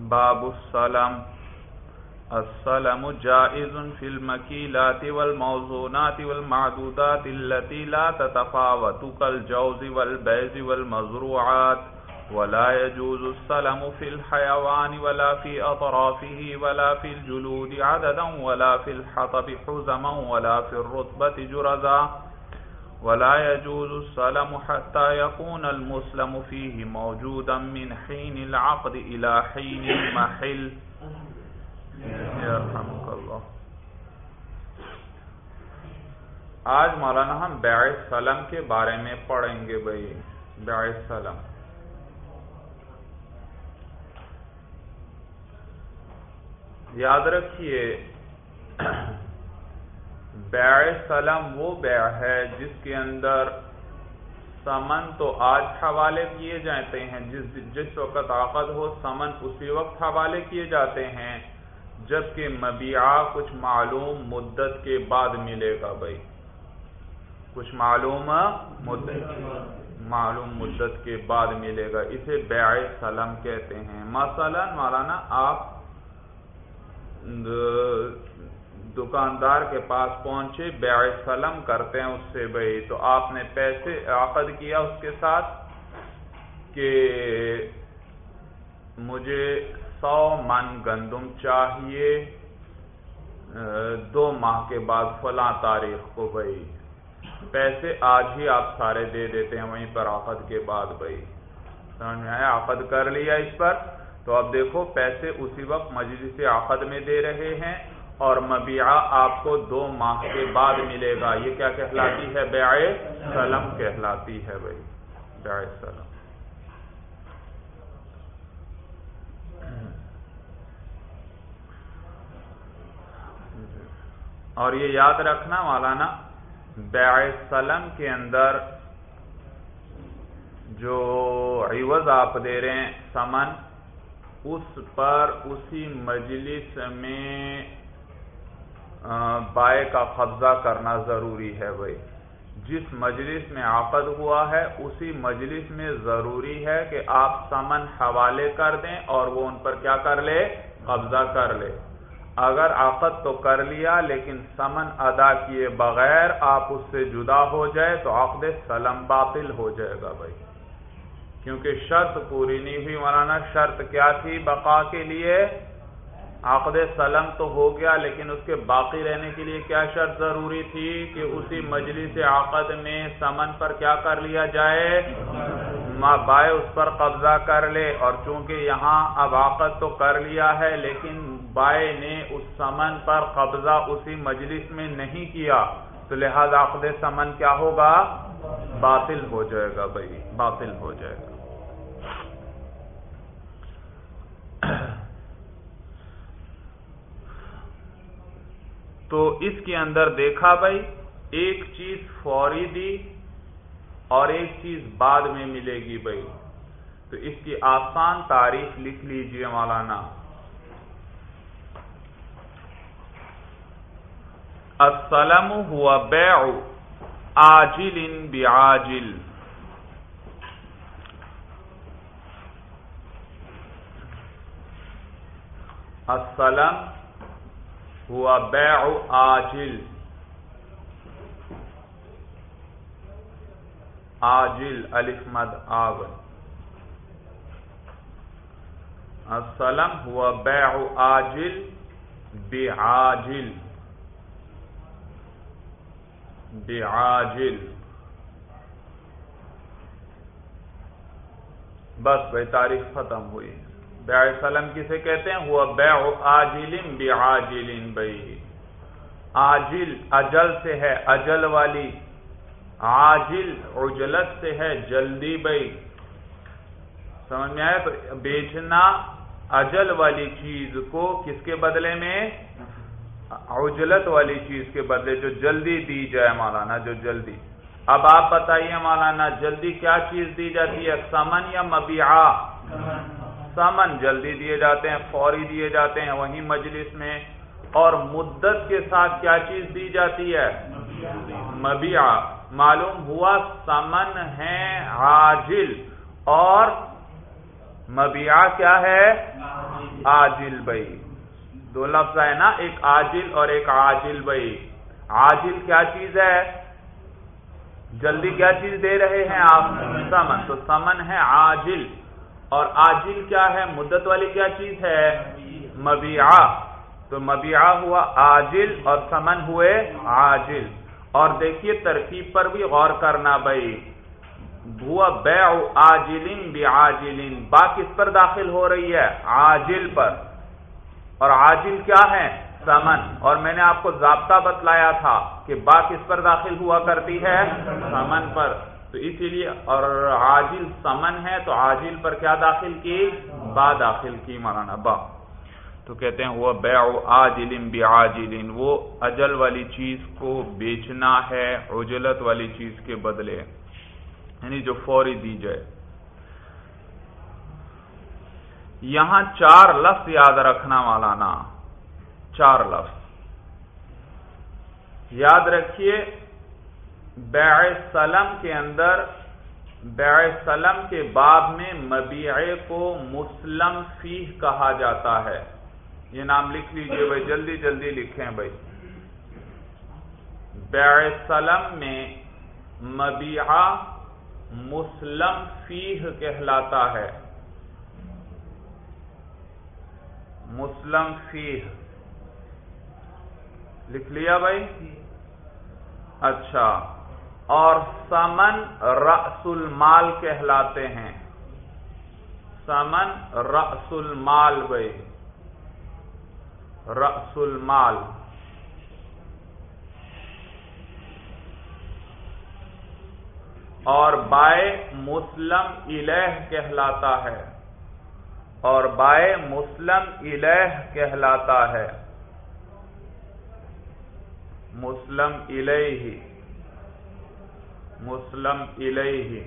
باب السلام السلام جائز في المكيلات والموزونات والمعدودات التي لا تتفاوت كالجوز والبيز والمزروعات، ولا يجوز السلام في الحيوان ولا في أطرافه ولا في الجلود عددا ولا في الحطب حزما ولا في الرطبة جرزا. ولا يجوز السلام حتى يكون المسلم فيه موجودا من حين العقد إلى حين المحل. يرحمك الله. آج مولانا ہم بیع سلم کے بارے میں پڑھیں گے بھائی. بیع سلم یاد رکھیے بیع سلم وہ بیع ہے جس کے اندر سمن تو آج حوالے کیے جاتے ہیں۔ جس جس وقت عقد ہو، سمن اسی وقت حوالے کیے جاتے ہیں جبکہ مبیعہ کچھ معلوم مدت کے بعد ملے گا بھائی۔ کچھ معلوم مدت معلوم مدت کے بعد ملے گا۔ اسے بیع سلم کہتے ہیں۔ مثلا مولانا، آپ دکاندار کے پاس پہنچے بیع سلم کرتے ہیں اس سے بھائی تو آپ نے پیسے عقد کیا اس کے ساتھ کہ مجھے سو من گندم چاہیے دو ماہ کے بعد فلاں تاریخ کو بھائی پیسے آج ہی آپ سارے دے دیتے ہیں وہیں پر عقد کے بعد بھائی سمجھ میں آیا؟ عقد کر لیا اس پر۔ تو اب دیکھو، پیسے اسی وقت مجلس عقد میں دے رہے ہیں۔ اور مبیعہ آپ کو دو ماہ کے بعد ملے گا۔ یہ کیا کہلاتی ہے؟ بیع سلم کہلاتی ہے بھائی۔ بیع سلم۔ اور یہ یاد رکھنا مولانا، بیع سلم کے اندر جو عوض آپ دے رہے ہیں، سمن، اس پر اسی مجلس میں بائے کا قبضہ کرنا ضروری ہے بھائی۔ جس مجلس میں عقد ہوا ہے، اسی مجلس میں ضروری ہے کہ آپ سمن حوالے کر دیں اور وہ ان پر کیا کر لے؟ قبضہ کر لے۔ اگر عقد تو کر لیا، لیکن سمن ادا کیے بغیر آپ اس سے جدا ہو جائے تو عقد سلم باطل ہو جائے گا بھائی۔ کیونکہ شرط پوری نہیں ہوئی، مولانا، شرط کیا تھی؟ بقا کے لیے عقد سلم تو ہو گیا، لیکن اس کے باقی رہنے کے لیے کیا شرط ضروری تھی کہ اسی مجلس عقد میں سمن پر کیا کر لیا جائے؟ بائے اس پر قبضہ کر لے۔ اور چونکہ یہاں اب عقد تو کر لیا ہے، لیکن بائے نے اس سمن پر قبضہ اسی مجلس میں نہیں کیا۔ تو لہذا عقد سمن کیا ہوگا؟ باطل ہو جائے گا بھائی، باطل ہو جائے گا۔ تو اس کے اندر دیکھا بھائی، ایک چیز فوری دی اور ایک چیز بعد میں ملے گی بھائی۔ تو اس کی آسان تاریخ لکھ لیجیے مولانا۔ السلام ہوا بیع آجل بعاجل۔ السلام ہوا بیع آجل. آجل الف مد آول السلام ہوا بیع آجل بعاجل. بعاجل. بس بھائی تاریخ ختم ہوئی ہے۔ بیع سلم کسے کہتے ہیں؟ وہ بیع آجل بعاجل بھائی آجل اجل سے ہے، اجل والی۔ عاجل، عجلت سے ہے، جلدی بھائی سمجھ میں آیا؟ تو بیچنا اجل والی چیز کو کس کے بدلے میں؟ عجلت والی چیز کے بدلے، جو جلدی دی جائے مولانا، جو جلدی۔ اب آپ بتائیے مولانا، جلدی کیا چیز دی جاتی ہے؟ سمن یا مبیعہ؟ سمن جلدی دیے جاتے ہیں، فوری دیے جاتے ہیں، وہیں مجلس میں۔ اور مدت کے ساتھ کیا چیز دی جاتی ہے؟ مبیعہ۔ معلوم ہوا سمن ہے عاجل۔ اور مبیع کیا ہے؟ آجل بھائی۔ دو لفظ ہے نا، ایک آجل اور ایک آجل بھائی۔ آجل کیا چیز ہے؟ جلدی کیا چیز دے رہے ہیں آپ؟ سمن تو سمن ہے آجل اور آجل کیا ہے؟ مدت والی کیا چیز ہے؟ مبیع تو مبیع ہوا آجل اور سمن ہوئے آجل۔ اور دیکھیے ترکیب پر بھی غور کرنا بھائی۔ ہوا بیع آجلن بعاجلن۔ با کس پر داخل ہو رہی ہے عاجل پر۔ اور عاجل کیا ہے؟ سمن۔ اور میں نے آپ کو ضابطہ بتلایا تھا کہ با کس پر داخل ہوا کرتی ہے، سمن پر۔ تو اسی لیے اور عاجل سمن ہے تو عاجل پر کیا داخل کی؟ با داخل کی مولانا، با۔ تو کہتے ہیں، وہ بیع آجل بعاجل وہ اجل والی چیز کو بیچنا ہے، عجلت والی چیز کے بدلے یعنی جو فوری دی جائے۔ یہاں چار لفظ یاد رکھنا والا نا چار لفظ۔ یاد رکھیے بیع سلم کے اندر، بیع سلم کے باب میں مبیعے کو مسلم فیح کہا جاتا ہے۔ یہ نام لکھ لیجیے بھائی، جلدی جلدی لکھیں بھائی۔ بیع سلم میں مبیعہ مسلم فیح کہلاتا ہے۔ مسلم فیح لکھ لیا بھائی؟ اچھا۔ اور سمن رأس المال کہلاتے ہیں۔ سمن رأس المال بھائی رأس المال اور بائے مسلم الہ کہلاتا ہے۔ اور بائے مسلم الہ کہلاتا ہے۔ مسلم الیہ۔ مسلم الیہ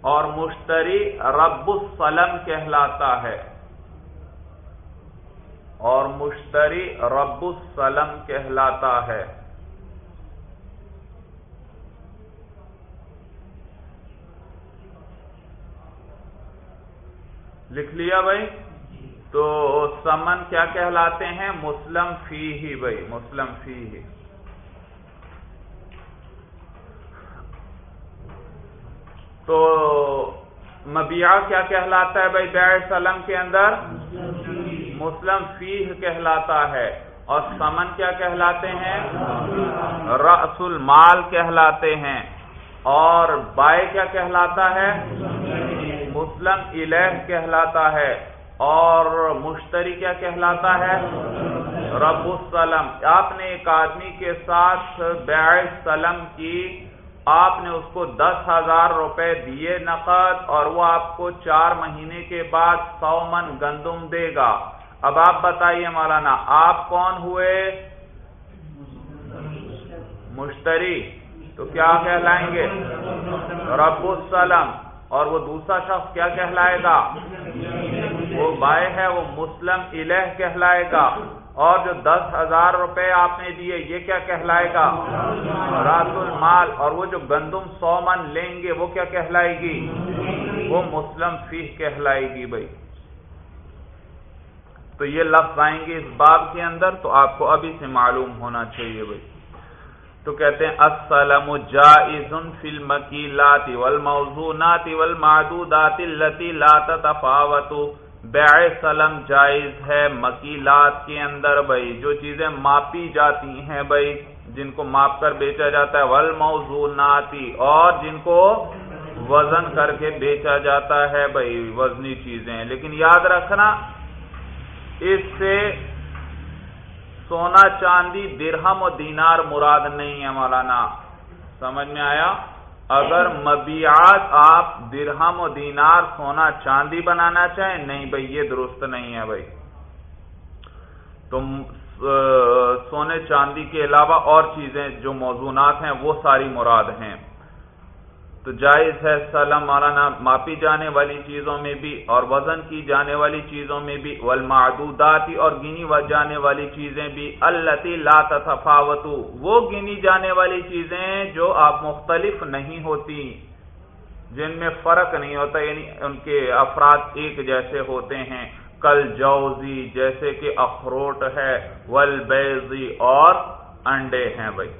اور مشتری رب السلم کہلاتا ہے۔ اور مشتری رب السلم کہلاتا ہے۔ لکھ لیا بھائی؟ تو سمن کیا کہلاتے ہیں؟ مسلم فی ہی بھائی، مسلم فی ہی۔ تو مبیع کیا کہلاتا ہے بھائی بیع سلم کے اندر؟ مسلم فیح کہلاتا ہے۔ اور سمن کیا کہلاتے ہیں؟ رأس المال کہلاتے ہیں۔ اور بائے کیا کہلاتا ہے؟ مسلم الہ کہلاتا ہے۔ اور مشتری کیا کہلاتا ہے؟ رب السلم۔ آپ نے ایک آدمی کے ساتھ بیع سلم کی آپ نے اس کو دس ہزار روپے دیے نقد اور وہ آپ کو چار مہینے کے بعد سو من گندم دے گا۔ اب آپ بتائیے مولانا، آپ کون ہوئے؟ مشتری۔ تو کیا کہلائیں گے؟ رب السلم اور وہ دوسرا شخص کیا کہلائے گا؟ وہ بائے ہے، وہ مسلم الہ کہلائے گا۔ اور جو دس ہزار روپے آپ نے دیے، یہ کیا کہلائے گا؟ راس المال۔ اور وہ جو گندم سو من لیں گے، وہ کیا کہلائے گی؟ وہ مسلم فیح کہلائے گی بھائی۔ تو یہ لفظ آئیں گے اس باب کے اندر، تو آپ کو ابھی سے معلوم ہونا چاہیے بھائی۔ تو کہتے ہیں السلام جائز فی المکیلات والموزونات والمعدودات اللتی لا تتفاوت بیع سلم جائز ہے، مکیلات کے اندر بھائی جو چیزیں ماپی جاتی ہیں بھائی جن کو ماپ کر بیچا جاتا ہے ول والموزوناتی، اور جن کو وزن کر کے بیچا جاتا ہے بھائی وزنی چیزیں۔ لیکن یاد رکھنا، اس سے سونا چاندی درہم و دینار مراد نہیں ہے مولانا۔ سمجھ میں آیا؟ اگر مبیعات آپ درہم و دینار سونا چاندی بنانا چاہیں، نہیں بھائی یہ درست نہیں ہے بھائی تو سونے چاندی کے علاوہ اور چیزیں جو موضوعات ہیں، وہ ساری مراد ہیں۔ تو جائز ہے سلم مولانا ماپی جانے والی چیزوں میں بھی اور وزن کی جانے والی چیزوں میں بھی، والمعدوداتی اور گنی و جانے والی چیزیں بھی، التی لا تفاوتو وہ گنی جانے والی چیزیں جو آپ مختلف نہیں ہوتی، جن میں فرق نہیں ہوتا یعنی ان کے افراد ایک جیسے ہوتے ہیں، کل جوزی جیسے کہ اخروٹ ہے ول بیزی اور انڈے ہیں بھائی،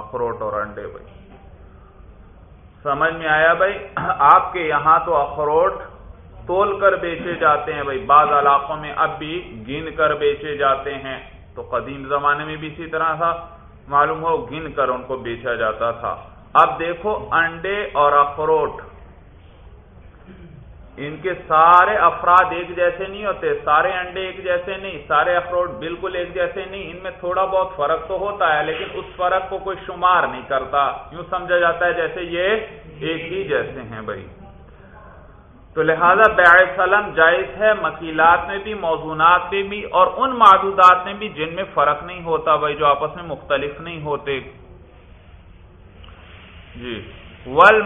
اخروٹ اور انڈے بھائی۔ سمجھ میں آیا بھائی، آپ کے یہاں تو اخروٹ تول کر بیچے جاتے ہیں بھائی، بعض علاقوں میں اب بھی گن کر بیچے جاتے ہیں۔ تو قدیم زمانے میں بھی اسی طرح تھا، معلوم ہو، گن کر ان کو بیچا جاتا تھا۔ اب دیکھو، انڈے اور اخروٹ۔ ان کے سارے افراد ایک جیسے نہیں ہوتے، سارے انڈے ایک جیسے نہیں، سارے اخروٹ بالکل ایک جیسے نہیں، ان میں تھوڑا بہت فرق تو ہوتا ہے، لیکن اس فرق کو کوئی شمار نہیں کرتا۔ یوں سمجھا جاتا ہے جیسے یہ ایک ہی جیسے ہیں بھائی۔ تو لہذا بیع سلم جائز ہے، مکیلات میں بھی موضوعات میں بھی، اور ان معدودات میں بھی جن میں فرق نہیں ہوتا بھائی، جو آپس میں مختلف نہیں ہوتے۔ جی۔ ول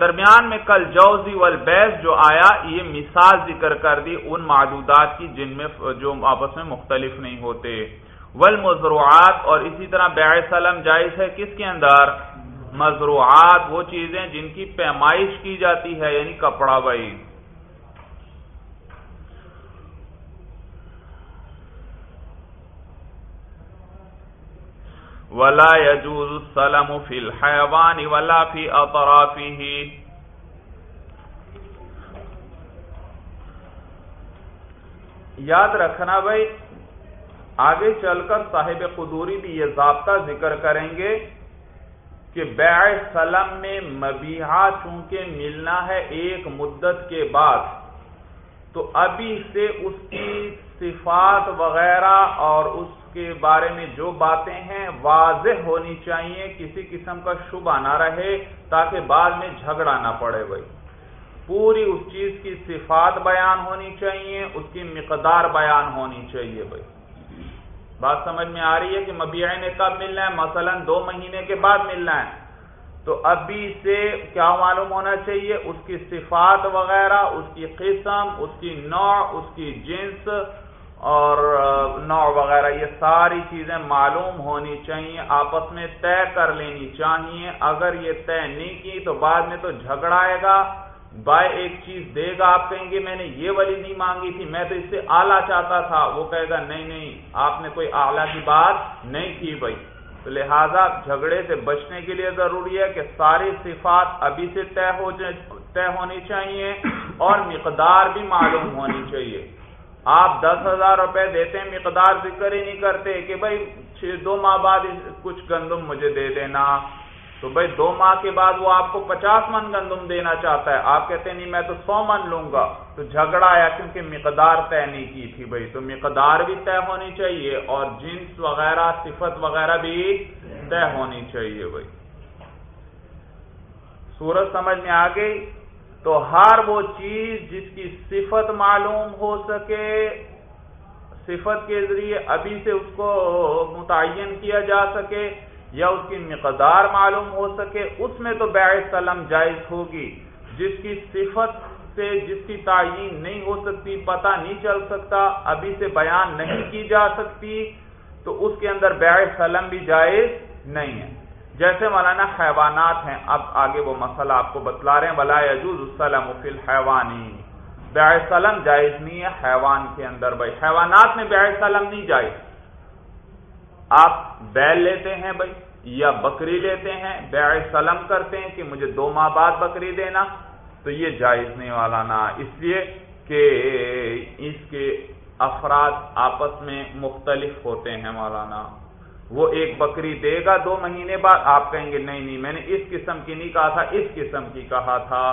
درمیان میں کل جوزی ول بیس جو آیا، یہ مثال ذکر کر دی ان معدودات کی جن میں جو آپس میں مختلف نہیں ہوتے۔ ول مضروعات اور اسی طرح بیع سلم جائز ہے کس کے اندر؟ مزروعات، وہ چیزیں جن کی پیمائش کی جاتی ہے یعنی کپڑا بھائی ولا يجوز السلم في الحيوان ولا في اطرافه یاد رکھنا بھائی، آگے چل کر صاحب قدوری بھی یہ ضابطہ ذکر کریں گے کہ بیع سلم میں مبیحہ چونکہ ملنا ہے ایک مدت کے بعد، تو ابھی سے اس کی صفات وغیرہ اور اس کے بارے میں جو باتیں ہیں واضح ہونی چاہیے، کسی قسم کا شبہ نہ رہے تاکہ بعد میں جھگڑا نہ پڑے بھائی۔ پوری اس چیز کی صفات بیان ہونی چاہیے، اس کی مقدار بیان ہونی چاہیے بھائی۔ بات سمجھ میں آ رہی ہے کہ مبیع نے کب ملنا ہے؟ مثلا دو مہینے کے بعد ملنا ہے۔ تو ابھی سے کیا معلوم ہونا چاہیے؟ اس کی صفات وغیرہ، اس کی قسم، اس کی نوع، اس کی جنس اور نوع وغیرہ، یہ ساری چیزیں معلوم ہونی چاہیے، آپس میں طے کر لینی چاہیے۔ اگر یہ طے نہیں کی تو بعد میں تو جھگڑا آئے گا، بائے ایک چیز دے گا، آپ کہیں گے میں نے یہ والی نہیں مانگی تھی، میں تو اس سے آلہ چاہتا تھا۔ وہ کہے گا نہیں نہیں، آپ نے کوئی آلہ کی بات نہیں کی بھائی۔ تو لہذا جھگڑے سے بچنے کے لیے ضروری ہے کہ ساری صفات ابھی سے طے ہو طے ہونی چاہیے اور مقدار بھی معلوم ہونی چاہیے۔ آپ دس ہزار روپے دیتے ہیں، مقدار ذکر ہی نہیں کرتے کہ بھائی دو ماہ بعد کچھ گندم مجھے دے دینا۔ تو بھائی دو ماہ کے بعد وہ آپ کو پچاس من گندم دینا چاہتا ہے۔ آپ کہتے ہیں، نہیں، میں تو سو من لوں گا۔ تو جھگڑا آیا کیونکہ مقدار طے نہیں کی تھی بھائی۔ تو مقدار بھی طے ہونی چاہیے اور جنس وغیرہ، صفت وغیرہ بھی طے ہونی چاہیے بھائی۔ سورج سمجھ میں آ گئی؟ تو ہر وہ چیز جس کی صفت معلوم ہو سکے، صفت کے ذریعے ابھی سے اس کو متعین کیا جا سکے یا اس کی مقدار معلوم ہو سکے، اس میں تو بیع سلم جائز ہوگی۔ جس کی صفت سے جس کی تعین نہیں ہو سکتی، پتہ نہیں چل سکتا، ابھی سے بیان نہیں کی جا سکتی، تو اس کے اندر بیع سلم بھی جائز نہیں ہے۔ جیسے مولانا حیوانات ہیں، اب آگے وہ مسئلہ آپ کو بتلا رہے ہیں۔ بلا یجوز السلم فی الحیوانی بیع سلم جائز نہیں ہے حیوان کے اندر بھائی۔ حیوانات میں بیع سلم نہیں جائز۔ آپ بیل لیتے ہیں بھائی یا بکری لیتے ہیں بیع سلم کرتے ہیں کہ مجھے دو ماہ بعد بکری دینا، تو یہ جائز نہیں والا نا اس لیے کہ اس کے افراد آپس میں مختلف ہوتے ہیں مولانا۔ وہ ایک بکری دے گا دو مہینے بعد، آپ کہیں گے نہیں نہیں، میں نے اس قسم کی نہیں کہا تھا، اس قسم کی کہا تھا۔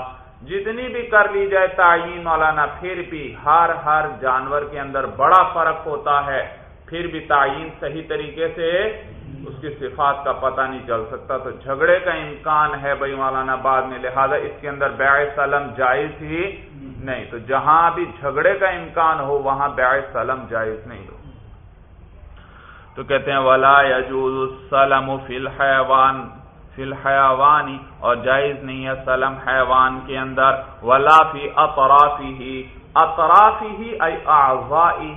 جتنی بھی کر لی جائے تعین مولانا، پھر بھی ہر ہر جانور کے اندر بڑا فرق ہوتا ہے۔ پھر بھی تعین صحیح طریقے سے اس کی صفات کا پتہ نہیں چل سکتا۔ تو جھگڑے کا امکان ہے بھائی مولانا، بعد میں، لہذا اس کے اندر بیع سلم جائز ہی نہیں۔ تو جہاں بھی جھگڑے کا امکان ہو، وہاں بیع سلم جائز نہیں ہو۔ تو کہتے ہیں، ولا یجوز السلم فی الحیوان فی الحیوانی اور جائز نہیں ہے سلم حیوان کے اندر، ولا فی اطرافی اطرافی ای اعضائی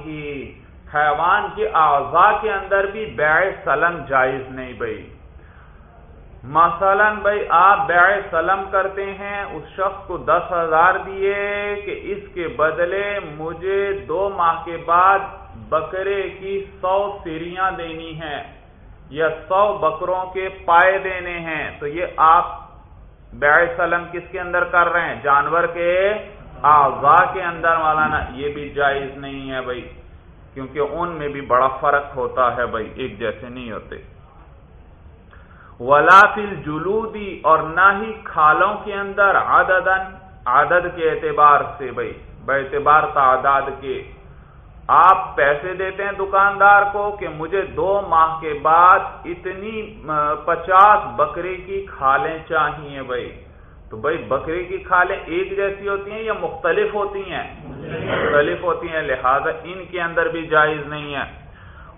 حیوان کے اعضاء کے اندر بھی بیع سلم جائز نہیں بھائی مثلا بھائی آپ بیع سلم کرتے ہیں، اس شخص کو دس ہزار دیے کہ اس کے بدلے مجھے دو ماہ کے بعد بکرے کی سو سیریاں دینی ہیں یا سو بکروں کے پائے دینے ہیں تو یہ آپ بیع سلم کس کے اندر کر رہے ہیں؟ جانور کے آغا کے اندر مولانا، یہ بھی جائز نہیں ہے بھائی، کیونکہ ان میں بھی بڑا فرق ہوتا ہے بھائی، ایک جیسے نہیں ہوتے۔ ولا فل جلودی اور نہ ہی کھالوں کے اندر عدد عدد کے اعتبار سے بھائی، بے اعتبار تعداد کے۔ آپ پیسے دیتے ہیں دکاندار کو کہ مجھے دو ماہ کے بعد اتنی پچاس بکری کی کھالیں چاہیے بھائی۔ تو بھائی بکری کی کھالیں ایک جیسی ہوتی ہیں یا مختلف ہوتی ہیں؟ مختلف ہوتی ہیں، لہذا ان کے اندر بھی جائز نہیں ہے۔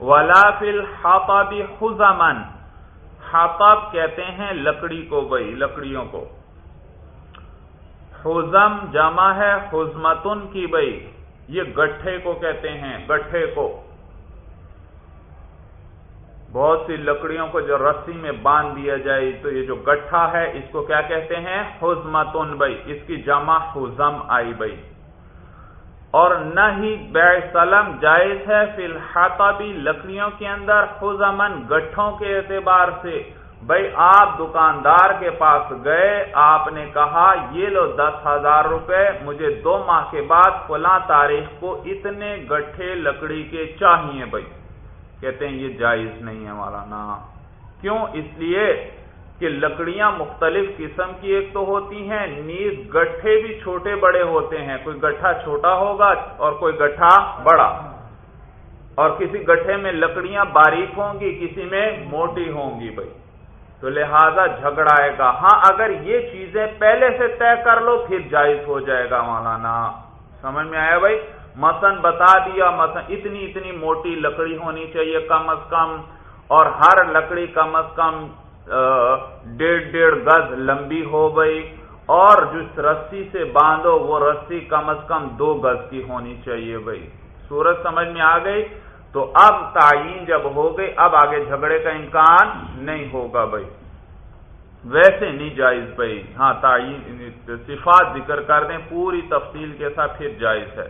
ولا فل ہاپا بھی خزامن حاطب کہتے ہیں لکڑی کو بھائی، لکڑیوں کو۔ حزم جمع ہے، حزمتن کی بھائی۔ یہ گٹھے کو کہتے ہیں، گٹھے کو۔ بہت سی لکڑیوں کو جو رسی میں باندھ دیا جائے، تو یہ جو گٹھا ہے، اس کو کیا کہتے ہیں؟ حزمتن بھائی، اس کی جمع حزم آئی بھائی۔ اور نہ ہی بے سلم جائز ہے، فی الحال لکڑیوں کے اندر خزمن گٹھوں کے اعتبار سے۔ بھائی آپ دکاندار کے پاس گئے، آپ نے کہا، یہ لو دس ہزار روپے، مجھے دو ماہ کے بعد فلاں تاریخ کو اتنے گٹھے لکڑی کے چاہیے بھائی کہتے ہیں، یہ جائز نہیں ہے مولانا۔ کیوں؟ اس لیے کہ لکڑیاں مختلف قسم کی ایک تو ہوتی ہیں، نیز گٹھے بھی چھوٹے بڑے ہوتے ہیں۔ کوئی گٹھا چھوٹا ہوگا اور کوئی گٹھا بڑا۔ اور کسی گٹھے میں لکڑیاں باریک ہوں گی، کسی میں موٹی ہوں گی بھائی تو لہذا جھگڑا آئے گا۔ ہاں اگر یہ چیزیں پہلے سے طے کر لو، پھر جائز ہو جائے گا مولانا۔ سمجھ میں آیا بھائی؟ مثلا بتا دیا، مثلا اتنی اتنی موٹی لکڑی ہونی چاہیے کم از کم، اور ہر لکڑی کم از کم ڈیڑھ ڈیڑھ گز لمبی ہو گئی اور جس رسی سے باندھو، وہ رسی کم از کم دو گز کی ہونی چاہیے بھائی۔ سورج سمجھ میں آ گئی؟ تو اب تعین جب ہو گئی، اب آگے جھگڑے کا امکان نہیں ہوگا بھائی۔ ویسے نہیں جائز بھائی۔ ہاں تعین صفات ذکر کر دیں، پوری تفصیل کے ساتھ پھر جائز ہے۔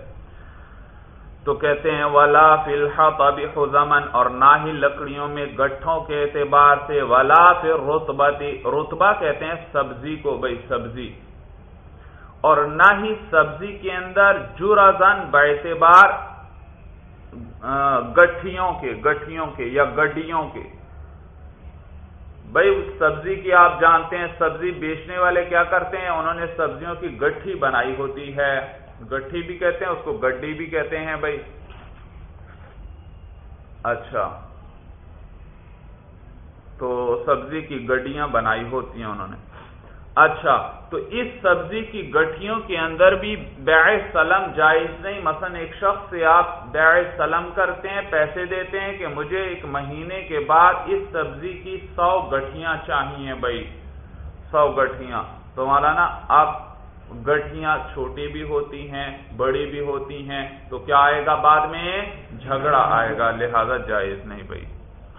تو کہتے ہیں، ولا فلحت ابھی خزمن اور نہ ہی لکڑیوں میں گٹھوں کے اعتبار سے، ولا پھر رتبتی رتبہ کہتے ہیں سبزی کو بھائی، سبزی۔ اور نہ ہی سبزی کے اندر جرازن اعتبار گٹھیوں کے گٹھیوں کے یا گڈیوں کے۔ بھائی سبزی کی آپ جانتے ہیں، سبزی بیچنے والے کیا کرتے ہیں؟ انہوں نے سبزیوں کی گٹھی بنائی ہوتی ہے۔ گٹھی بھی کہتے ہیں، اس کو گڈی بھی کہتے ہیں بھائی۔ اچھا۔ تو سبزی کی گڈیاں بنائی ہوتی ہیں انہوں نے۔ اچھا تو اس سبزی کی گٹھیوں کے اندر بھی بیع سلم جائز نہیں۔ مثلا ایک شخص سے آپ بیع سلم کرتے ہیں، پیسے دیتے ہیں کہ مجھے ایک مہینے کے بعد اس سبزی کی سو گٹھیاں چاہیے بھائی۔ سو گٹھیاں۔ تو مولانا، آپ گٹھیاں چھوٹی بھی ہوتی ہیں، بڑی بھی ہوتی ہیں، تو کیا آئے گا بعد میں؟ جھگڑا آئے گا، لہذا جائز نہیں بھائی۔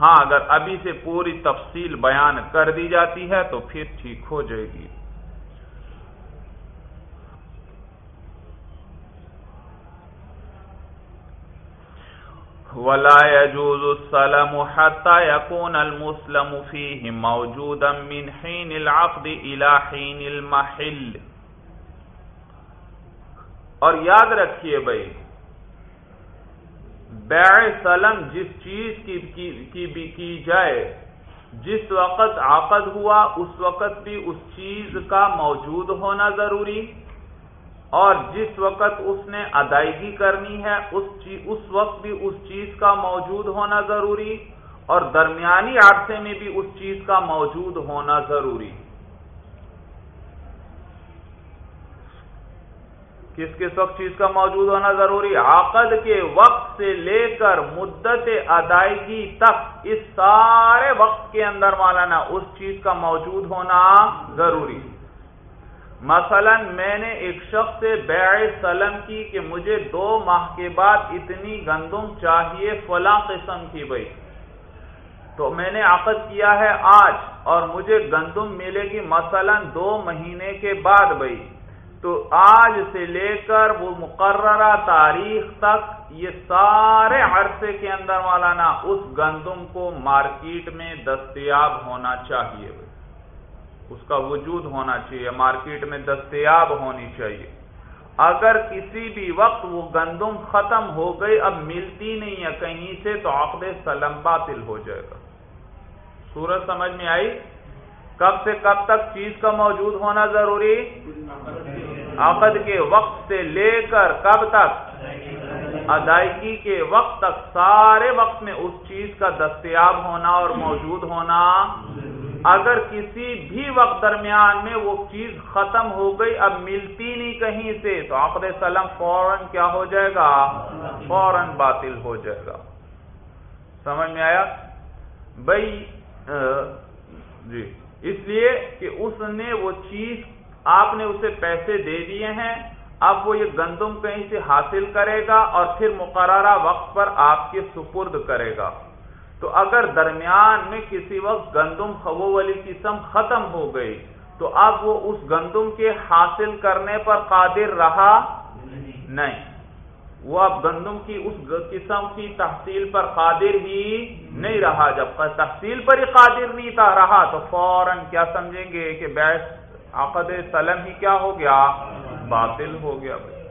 ہاں اگر ابھی سے پوری تفصیل بیان کر دی جاتی ہے تو پھر ٹھیک ہو جائے گی۔ ولا يجوز السلم حتى يكون المسلم فيه موجودا من حين العقد الى حين المحل۔ اور یاد رکھیے بھائی بیع سلم جس چیز کی بھی کی جائے، جس وقت عقد ہوا، اس وقت بھی اس چیز کا موجود ہونا ضروری، اور جس وقت اس نے ادائیگی کرنی ہے، اس اس وقت بھی اس چیز کا موجود ہونا ضروری، اور درمیانی عرصے میں بھی اس چیز کا موجود ہونا ضروری۔ کس کس وقت چیز کا موجود ہونا ضروری؟ عقد کے وقت سے لے کر مدت ادائیگی تک اس سارے وقت کے اندر مولانا اس چیز کا موجود ہونا ضروری۔ مثلا میں نے ایک شخص سے بیع سلم کی کہ مجھے دو ماہ کے بعد اتنی گندم چاہیے فلاں قسم کی بھائی تو میں نے عقد کیا ہے آج اور مجھے گندم ملے گی مثلا دو مہینے کے بعد بھائی تو آج سے لے کر وہ مقررہ تاریخ تک یہ سارے عرصے کے اندر مولانا اس گندم کو مارکیٹ میں دستیاب ہونا چاہیے۔ اس کا وجود ہونا چاہیے، مارکیٹ میں دستیاب ہونی چاہیے۔ اگر کسی بھی وقت وہ گندم ختم ہو گئی، اب ملتی نہیں ہے کہیں سے، تو عقد سلم باطل ہو جائے گا۔ سورج سمجھ میں آئی؟ کب سے کب تک چیز کا موجود ہونا ضروری؟ عقد کے وقت سے لے کر کب تک؟ ادائیگی کے وقت تک۔ سارے وقت میں اس چیز کا دستیاب ہونا اور موجود ہونا۔ اگر کسی بھی وقت درمیان میں وہ چیز ختم ہو گئی، اب ملتی نہیں کہیں سے، تو عقد سلم فوراً کیا ہو جائے گا؟ فوراً باطل ہو جائے گا۔ سمجھ میں آیا؟ بھائی جی۔ اس لیے کہ اس نے وہ چیز آپ نے اسے پیسے دے دیے ہیں، اب وہ یہ گندم کہیں سے حاصل کرے گا اور پھر مقررہ وقت پر آپ کے سپرد کرے گا۔ تو اگر درمیان میں کسی وقت گندم وہ والی قسم ختم ہو گئی، تو اب وہ اس گندم کے حاصل کرنے پر قادر رہا؟ نہیں۔ وہ اب گندم کی اس قسم کی تحصیل پر قادر ہی نہیں رہا۔ جب تحصیل پر ہی قادر نہیں تھا، رہا تو فوراً کیا سمجھیں گے کہ بیس عقد سلم ہی کیا ہو گیا؟ باطل ہو گیا بھائی۔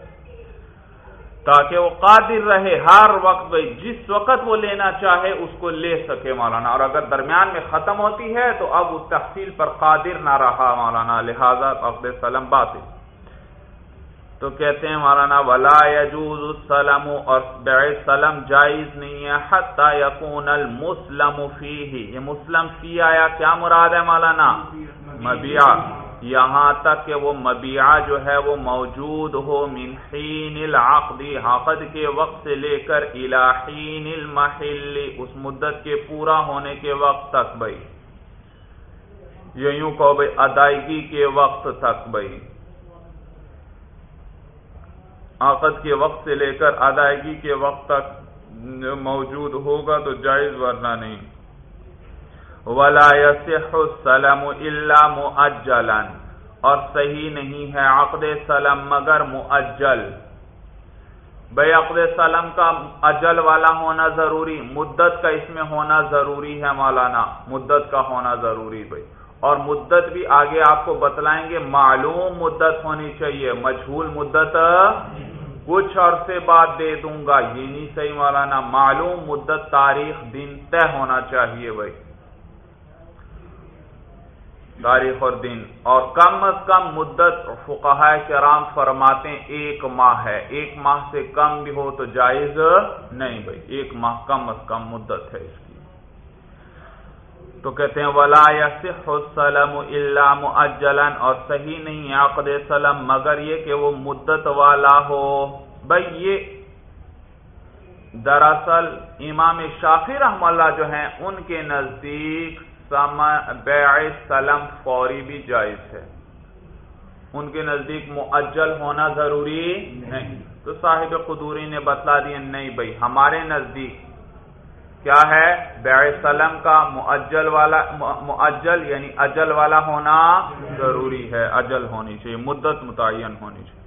تاکہ وہ قادر رہے ہر وقت بھائی، جس وقت وہ لینا چاہے اس کو لے سکے مولانا۔ اور اگر درمیان میں ختم ہوتی ہے تو اب اس تفصیل پر قادر نہ رہا مولانا، لہذا عقد سلم باطل۔ تو کہتے ہیں مولانا، ولا يجوز السلم، اور بیع سلم جائز نہیں ہے۔ حتی یکون المسلم فیہ یہ مسلم فی آیا کیا مراد ہے مولانا؟ مبیع یہاں تک کہ وہ مبیعہ جو ہے وہ موجود ہو من حین العقد عقد کے وقت سے لے کر الہین المحل، اس مدت کے پورا ہونے کے وقت تک بھائی۔ یوں کہو بھائی، ادائیگی کے وقت تک بھائی۔ عقد کے وقت سے لے کر ادائیگی کے وقت تک موجود ہوگا تو جائز ورنہ نہیں۔ ولا يصح السلام الا مؤجلا۔ اور صحیح نہیں ہے عقد سلم مگر مؤجل۔ بھائی عقد سلم کا اجل والا ہونا ضروری، مدت کا اس میں ہونا ضروری ہے مولانا، مدت کا ہونا ضروری بھائی۔ اور مدت بھی آگے آپ کو بتلائیں گے، معلوم مدت ہونی چاہیے، مجھول مدت کچھ عرصے بعد دے دوں گا۔ یہ نہیں صحیح مولانا، معلوم مدت تاریخ دن طے ہونا چاہیے بھائی۔ تاریخ اور دن۔ اور کم از کم مدت فقہ کرام فرماتے ہیں، ایک ماہ ہے۔ ایک ماہ سے کم بھی ہو تو جائز نہیں بھائی۔ ایک ماہ کم از کم مدت ہے اس کی۔ تو کہتے ہیں، ولا سلم اللہ مجلن اور صحیح نہیں عقد سلم، مگر یہ کہ وہ مدت والا ہو۔ بھائی، یہ دراصل امام شافی رحم اللہ جو ہیں، ان کے نزدیک بیع سلم فوری بھی جائز ہے۔ ان کے نزدیک معجل ہونا ضروری نہیں۔ تو صاحب قدوری نے بتلا دیا، نہیں بھائی، ہمارے نزدیک کیا ہے؟ بیع سلم کا معجل والا معجل یعنی اجل والا ہونا ضروری ہے، اجل ہونی چاہیے، مدت متعین ہونی چاہیے۔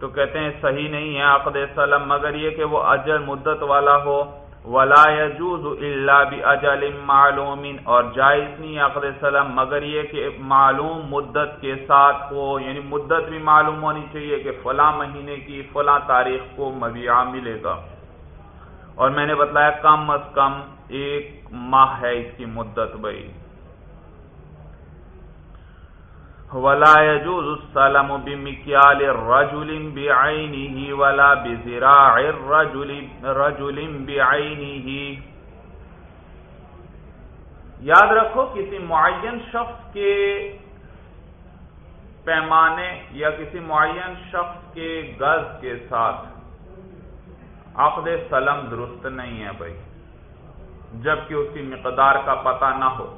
تو کہتے ہیں صحیح نہیں ہے عقد سلم، مگر یہ کہ وہ اجل مدت والا ہو۔ ولا يجوز الا باجل معلوم، اور جائز نہیں عقد سلم، مگر یہ کہ معلوم مدت کے ساتھ ہو یعنی مدت بھی معلوم ہونی چاہیے کہ فلاں مہینے کی، فلاں تاریخ کو مبیعہ ملے گا۔ اور میں نے بتلایا کم از کم ایک ماہ ہے اس کی مدت بھائی۔ ولا يجوز السلام بمكيال الرجل بعينه ولا بذراع الرجل، رجل بعينه. یاد رکھو کسی معین شخص کے پیمانے یا کسی معین شخص کے گز کے ساتھ عقد سلم درست نہیں ہے بھائی، جبکہ اس کی مقدار کا پتہ نہ ہو۔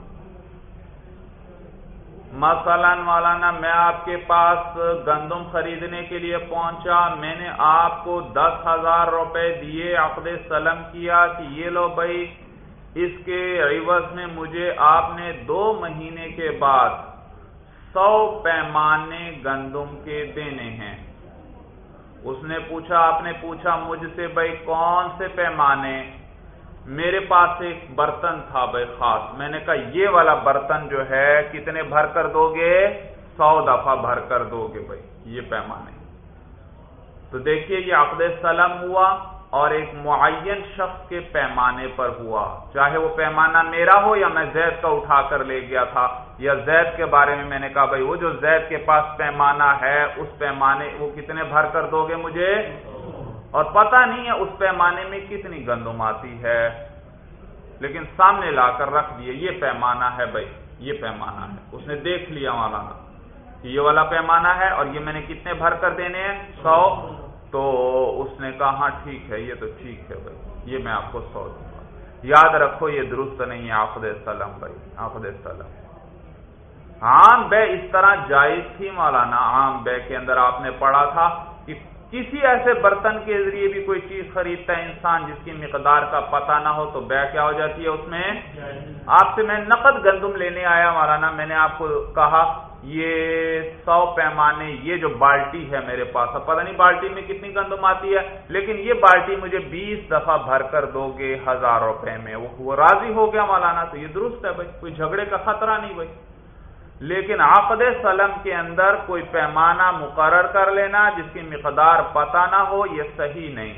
مثلا مولانا، میں آپ کے پاس گندم خریدنے کے لیے پہنچا، میں نے آپ کو دس ہزار روپے دیے، عقد سلم کیا کہ یہ لو بھائی، اس کے عوض میں مجھے آپ نے دو مہینے کے بعد سو پیمانے گندم کے دینے ہیں۔ اس نے پوچھا، آپ نے پوچھا مجھ سے بھائی کون سے پیمانے؟ میرے پاس ایک برتن تھا بھائی خاص۔ میں نے کہا، یہ والا برتن جو ہے، کتنے بھر کر دو گے؟ سو دفعہ بھر کر دو گے بھائی، یہ پیمانے۔ تو دیکھیے، یہ عقد سلم ہوا اور ایک معین شخص کے پیمانے پر ہوا۔ چاہے وہ پیمانہ میرا ہو یا میں زید کا اٹھا کر لے گیا تھا، یا زید کے بارے میں میں نے کہا، بھائی، وہ جو زید کے پاس پیمانہ ہے، اس پیمانے، وہ کتنے بھر کر دو گے مجھے؟ اور پتہ نہیں ہے اس پیمانے میں کتنی گندم آتی ہے۔ لیکن سامنے لا کر رکھ دیے، یہ پیمانہ ہے بھائی، یہ پیمانہ ہے۔ اس نے دیکھ لیا مولانا یہ والا پیمانہ ہے اور یہ میں نے کتنے بھر کر دینے ہیں؟ سو۔ تو اس نے کہا ہاں ٹھیک ہے، یہ تو ٹھیک ہے بھائی، یہ میں آپ کو سو دوں گا۔ یاد رکھو، یہ درست نہیں ہے آفد سلم بھائی آفد سلم۔ عام بے اس طرح جائز تھی مولانا، عام بے کے اندر آپ نے پڑھا تھا۔ کسی ایسے برتن کے ذریعے بھی کوئی چیز خریدتا ہے انسان جس کی مقدار کا پتہ نہ ہو تو بے کیا ہو جاتی ہے اس میں؟ آپ سے میں نقد گندم لینے آیا مولانا میں نے آپ کو کہا، یہ سو پیمانے، یہ جو بالٹی ہے میرے پاس، اب پتہ نہیں بالٹی میں کتنی گندم آتی ہے، لیکن یہ بالٹی مجھے بیس دفعہ بھر کر دو گے ہزار روپے میں، وہ راضی ہو گیا مولانا، تو یہ درست ہے بھائی، کوئی جھگڑے کا خطرہ نہیں بھائی۔ لیکن عقد سلم کے اندر کوئی پیمانہ مقرر کر لینا جس کی مقدار پتہ نہ ہو، یہ صحیح نہیں۔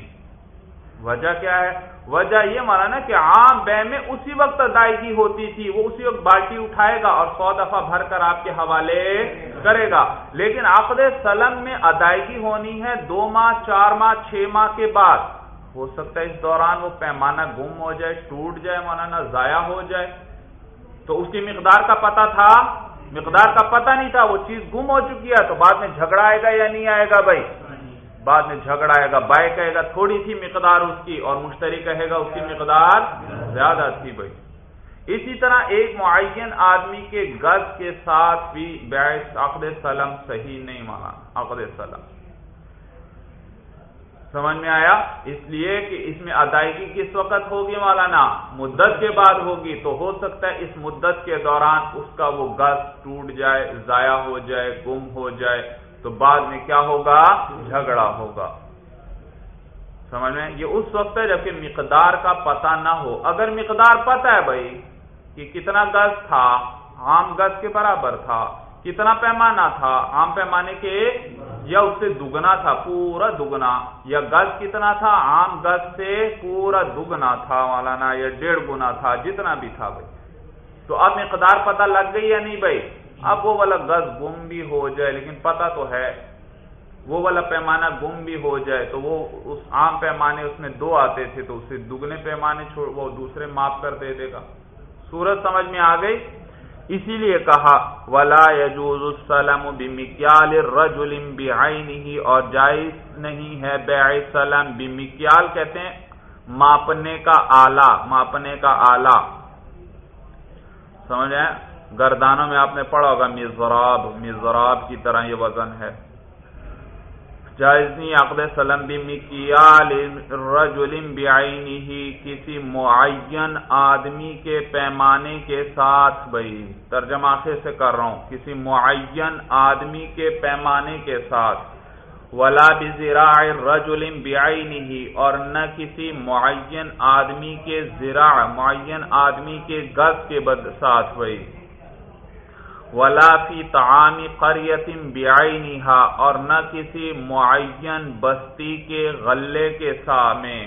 وجہ کیا ہے؟ وجہ یہ مانا نا کہ عام بے میں اسی وقت ادائیگی ہوتی تھی، وہ اسی وقت بالٹی اٹھائے گا اور سو دفعہ بھر کر آپ کے حوالے کرے گا۔ لیکن عقد سلم میں ادائیگی ہونی ہے دو ماہ، چار ماہ، چھ ماہ کے بعد۔ ہو سکتا ہے اس دوران وہ پیمانہ گم ہو جائے، ٹوٹ جائے، مولانا، ضائع ہو جائے۔ تو اس کی مقدار کا پتہ تھا۔ مقدار کا پتہ نہیں تھا، وہ چیز گم ہو چکی ہے، تو بعد میں جھگڑا آئے گا یا نہیں آئے گا بھائی؟ بعد میں جھگڑا آئے گا بائی کہے گا تھوڑی سی مقدار اس کی اور مشتری کہے گا اس کی مقدار زیادہ تھی بھائی۔ اسی طرح ایک معین آدمی کے گز کے ساتھ بھی بیس عقد سلم صحیح نہیں مانا، عقد سلم۔ سمجھ میں آیا؟ اس لیے کہ اس میں ادائیگی کس وقت ہوگی مولانا؟ مدت کے بعد ہوگی، تو ہو سکتا ہے اس مدت کے دوران اس کا وہ گز ٹوٹ جائے، ضائع ہو جائے، گم ہو جائے، تو بعد میں کیا ہوگا؟ جھگڑا ہوگا۔ سمجھ میں؟ یہ اس وقت ہے جبکہ مقدار کا پتہ نہ ہو۔ اگر مقدار پتہ ہے بھائی کہ کتنا گز تھا، عام گز کے برابر تھا کتنا پیمانہ تھا؟ عام پیمانے کے یا اس سے دگنا تھا، پورا دگنا، یا گز کتنا تھا؟ عام گز سے پورا دگنا تھا، مولانا، یا ڈیڑھ گنا تھا، جتنا بھی تھا بھائی۔ تو اب مقدار پتہ لگ گئی یا نہیں بھائی؟ اب وہ والا گز گم بھی ہو جائے، لیکن پتہ تو ہے۔ وہ والا پیمانہ گم بھی ہو جائے، تو وہ اس عام پیمانے اس میں دو آتے تھے، تو اسے دگنے پیمانے چھوڑ، وہ دوسرے معاف کر دے دے گا۔ سورج سمجھ میں آ گئی؟ اسی لیے کہا، ولا يجوز السلم بمکیال الرجل بعینه اور جائز نہیں ہے بیع سلام بمکیال کہتے ہیں، ماپنے کا آلہ، ماپنے کا آلہ۔ سمجھیں گردانوں میں آپ نے پڑھا ہوگا مزراب مزراب کی طرح یہ وزن ہے۔ جائز عقد سلم بمکیال رجل بعینی کسی معین آدمی کے پیمانے کے ساتھ، بھائی ترجمہ سے کر رہا ہوں، کسی معین آدمی کے پیمانے کے ساتھ۔ ولا بزراع رجل بعینی اور نہ کسی معین آدمی کے زراع، معین آدمی کے گز کے بد ساتھ، بھائی۔ ولا فی تعامی قریتم بعینها اور نہ کسی معین بستی کے غلے کے سامنے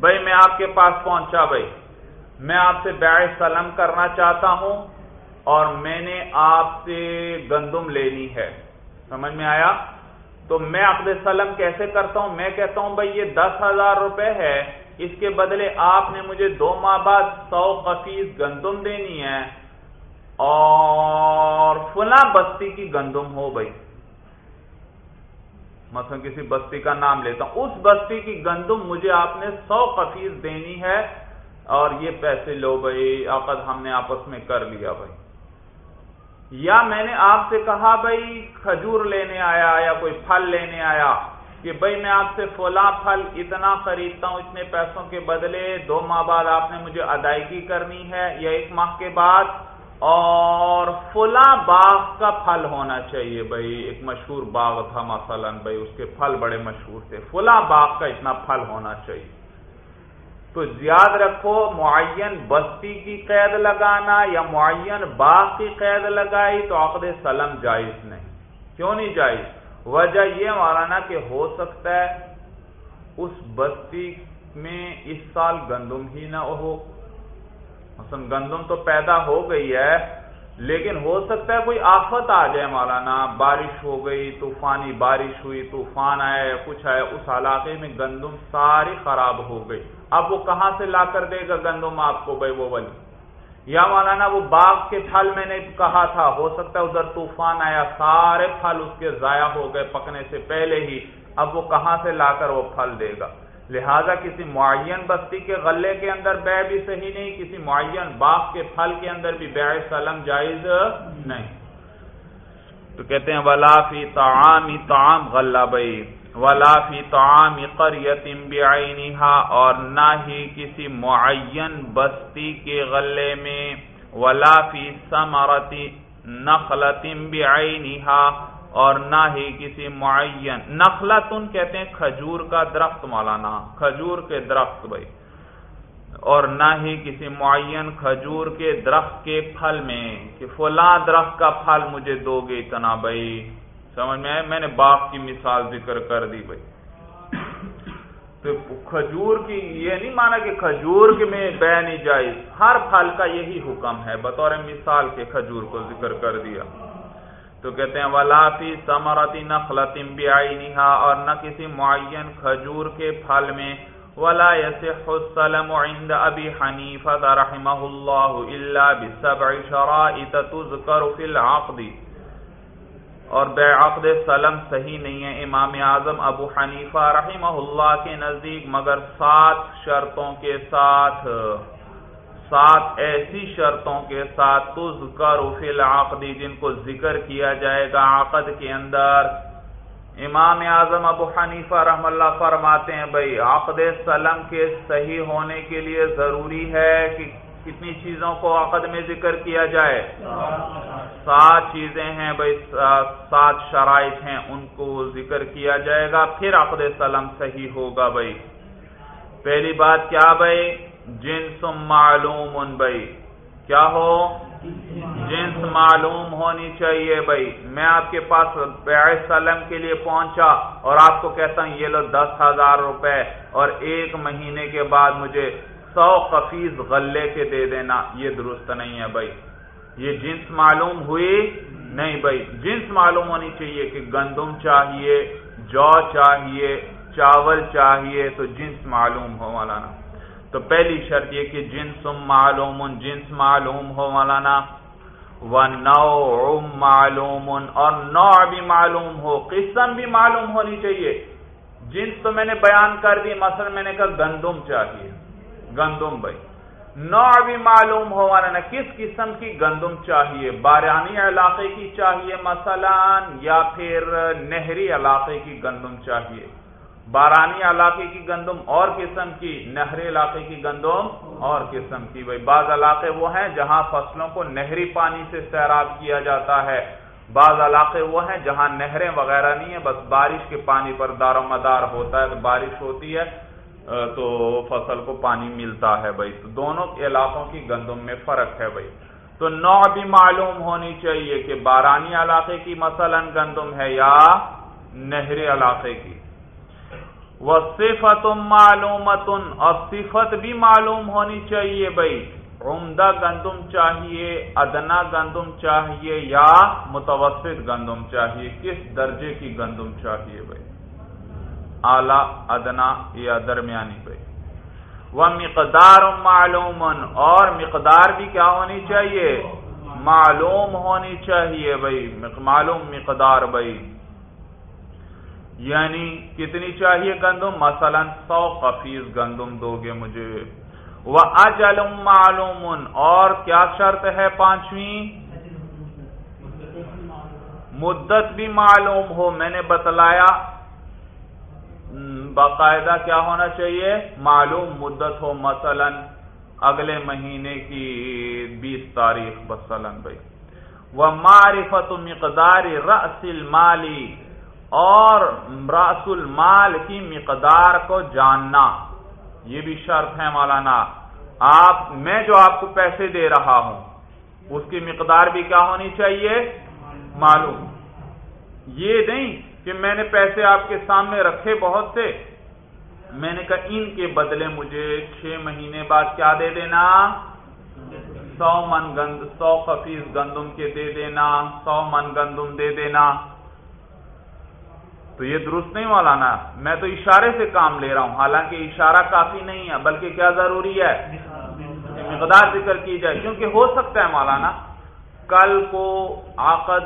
بھائی میں آپ کے پاس پہنچا بھائی میں آپ سے بیع سلم کرنا چاہتا ہوں اور میں نے آپ سے گندم لینی ہے۔ سمجھ میں آیا؟ تو میں عقد سلم کیسے کرتا ہوں؟ میں کہتا ہوں بھائی یہ دس ہزار روپے ہے۔ اس کے بدلے آپ نے مجھے دو ماہ بعد سو قفیز گندم دینی ہے۔ اور فلاں بستی کی گندم ہو بھائی مثلا کسی بستی کا نام لیتا ہوں۔ اس بستی کی گندم مجھے آپ نے سو قفیز دینی ہے اور یہ پیسے لو بھائی عقد ہم نے آپس میں کر لیا بھائی یا میں نے آپ سے کہا بھائی کھجور لینے آیا یا کوئی پھل لینے آیا، کہ بھائی میں آپ سے فلاں پھل اتنا خریدتا ہوں، اتنے پیسوں کے بدلے، دو ماہ بعد آپ نے مجھے ادائیگی کرنی ہے یا ایک ماہ کے بعد اور فلاں باغ کا پھل ہونا چاہیے بھائی۔ ایک مشہور باغ تھا مثلا بھائی، اس کے پھل بڑے مشہور تھے۔ فلاں باغ کا اتنا پھل ہونا چاہیے۔ تو یاد رکھو، معین بستی کی قید لگانا یا معین باغ کی قید لگائی تو عقد سلم جائز نہیں۔ کیوں نہیں جائز؟ وجہ یہ مولانا کہ ہو سکتا ہے اس بستی میں اس سال گندم ہی نہ ہو۔ مثلا گندم تو پیدا ہو گئی ہے، لیکن ہو سکتا ہے کوئی آفت آ جائے مولانا، بارش ہو گئی، طوفانی بارش ہوئی، طوفان آئے کچھ آئے اس علاقے میں گندم ساری خراب ہو گئی۔ اب وہ کہاں سے لا کر دے گا گندم آپ کو، بھائی وہ ولی؟ یا مولانا، وہ باغ کے پھل میں نے کہا تھا، ہو سکتا ہے ادھر طوفان آیا، سارے پھل اس کے ضائع ہو گئے پکنے سے پہلے ہی۔ اب وہ کہاں سے لا کر وہ پھل دے گا؟ لہذا کسی معین بستی کے غلے کے اندر بے بھی صحیح نہیں، کسی معین باغ کے پھل کے اندر بھی بے سلم جائز نہیں۔ تو کہتے ہیں، ولا فی تعام تعام غلہ بھائی ولا فی تعام قریت بعینہا اور نہ ہی کسی معین بستی کے غلے میں۔ ولا فی ثمرت نخلت بعینہا اور نہ ہی کسی معین۔ نخلتن کہتے ہیں کھجور کا درخت مولانا، کھجور کے درخت بھائی۔ اور نہ ہی کسی معین کھجور کے درخت کے پھل میں کہ فلاں درخت کا پھل مجھے دو گے اتنا بھائی۔ سمجھ میں میں نے باغ کی مثال ذکر کر دی بھائی۔ تو کھجور کی یہ نہیں مانا کہ کھجور کے میں بے نہیں جائز، ہر پھل کا یہی حکم ہے، بطور مثال کے کھجور کو ذکر کر دیا۔ تو کہتے ہیں ولافی سمرتی نخلتم بعینہا اور نہ کسی معین کھجور کے پھل میں، ولا يصح السلام عند ابي حنيفه رحمه الله الا بسبع شرائط تذكر في العقد۔ اور بے عقد سلم صحیح نہیں ہے، امام اعظم ابو حنیفہ رحمہ اللہ کے نزدیک، مگر سات شرطوں کے ساتھ۔ سات ایسی شرطوں کے ساتھ تذکر فی العقد جن کو ذکر کیا جائے گا عقد کے اندر۔ امام اعظم ابو حنیفہ رحم اللہ فرماتے ہیں بھائی عقد سلم کے صحیح ہونے کے لیے ضروری ہے کہ کتنی چیزوں کو عقد میں ذکر کیا جائے۔ سات چیزیں ہیں بھائی سات شرائط ہیں، ان کو ذکر کیا جائے گا، پھر عقد سلم صحیح ہوگا۔ بھائی پہلی بات کیا بھائی جنس معلوم ان بھائی۔ کیا ہو؟ جنس معلوم ہونی چاہیے بھائی۔ میں آپ کے پاس سلم کے لیے پہنچا اور آپ کو کہتا ہوں، یہ لو دس ہزار روپے۔ اور ایک مہینے کے بعد مجھے سو قفیز غلے کے دے دینا۔ یہ درست نہیں ہے بھائی۔ یہ جنس معلوم ہوئی نہیں بھائی۔ جنس معلوم ہونی چاہیے کہ گندم چاہیے، جو چاہیے، چاول چاہیے، تو جنس معلوم ہو مولانا۔ تو پہلی شرط یہ کہ جنس معلوم جنس معلوم ہو مولانا، و نو معلوم اور نو بھی معلوم ہو، قسم بھی معلوم ہونی چاہیے۔ جنس تو میں نے بیان کر دی، مثلا میں نے کہا گندم چاہیے، گندم بھائی۔ نوع بھی معلوم ہو والا کس قسم کی گندم چاہیے؟ بارانی علاقے کی چاہیے مثلا یا پھر نہری علاقے کی گندم چاہیے؟ بارانی علاقے کی گندم اور قسم کی، نہری علاقے کی گندم اور قسم کی۔ بھائی، بعض علاقے وہ ہیں جہاں فصلوں کو نہری پانی سے سیراب کیا جاتا ہے۔ بعض علاقے وہ ہیں جہاں نہریں وغیرہ نہیں ہیں، بس بارش کے پانی پر دار و مدار ہوتا ہے۔ بارش ہوتی ہے تو فصل کو پانی ملتا ہے بھائی۔ تو دونوں علاقوں کی گندم میں فرق ہے بھائی۔ تو نو بھی معلوم ہونی چاہیے کہ بارانی علاقے کی مثلا گندم ہے یا نہری علاقے کی۔ وہ صفت معلومت اور صفت بھی معلوم ہونی چاہیے بھائی۔ عمدہ گندم چاہیے، ادنا گندم چاہیے، یا متوسط گندم چاہیے۔ کس درجے کی گندم چاہیے بھائی؟ اعلی، ادنا یا درمیانی پہ وہ مقدار معلوم اور مقدار بھی کیا ہونی چاہیے؟ معلوم ہونی چاہیے بھائی۔ معلوم مقدار بھائی۔ یعنی کتنی چاہیے گندم؟ مثلا سو قفیز گندم دو گے مجھے۔ وہ اجل معلوم، اور کیا شرط ہے پانچویں؟ مدت بھی معلوم ہو، میں نے بتلایا۔ باقاعدہ کیا ہونا چاہیے؟ معلوم، مدت ہو، مثلا اگلے مہینے کی بیس تاریخ، مثلاً بھائی۔ وہ معرفت مقدار رس المالی اور راس المال کی مقدار کو جاننا، یہ بھی شرط ہے مولانا۔ آپ، میں جو آپ کو پیسے دے رہا ہوں، اس کی مقدار بھی کیا ہونی چاہیے؟ معلوم۔ یہ نہیں کہ میں نے پیسے آپ کے سامنے رکھے بہت سے۔ میں نے کہا، ان کے بدلے مجھے چھ مہینے بعد کیا دے دینا؟ سو من گند، سو خفیز گندم کے دے دینا، سو من گندم دے دینا۔ تو یہ درست نہیں مولانا، میں تو اشارے سے کام لے رہا ہوں، حالانکہ اشارہ کافی نہیں ہے، بلکہ کیا ضروری ہے؟ مقدار ذکر کی جائے، کیونکہ ہو سکتا ہے مولانا، کل کو آقد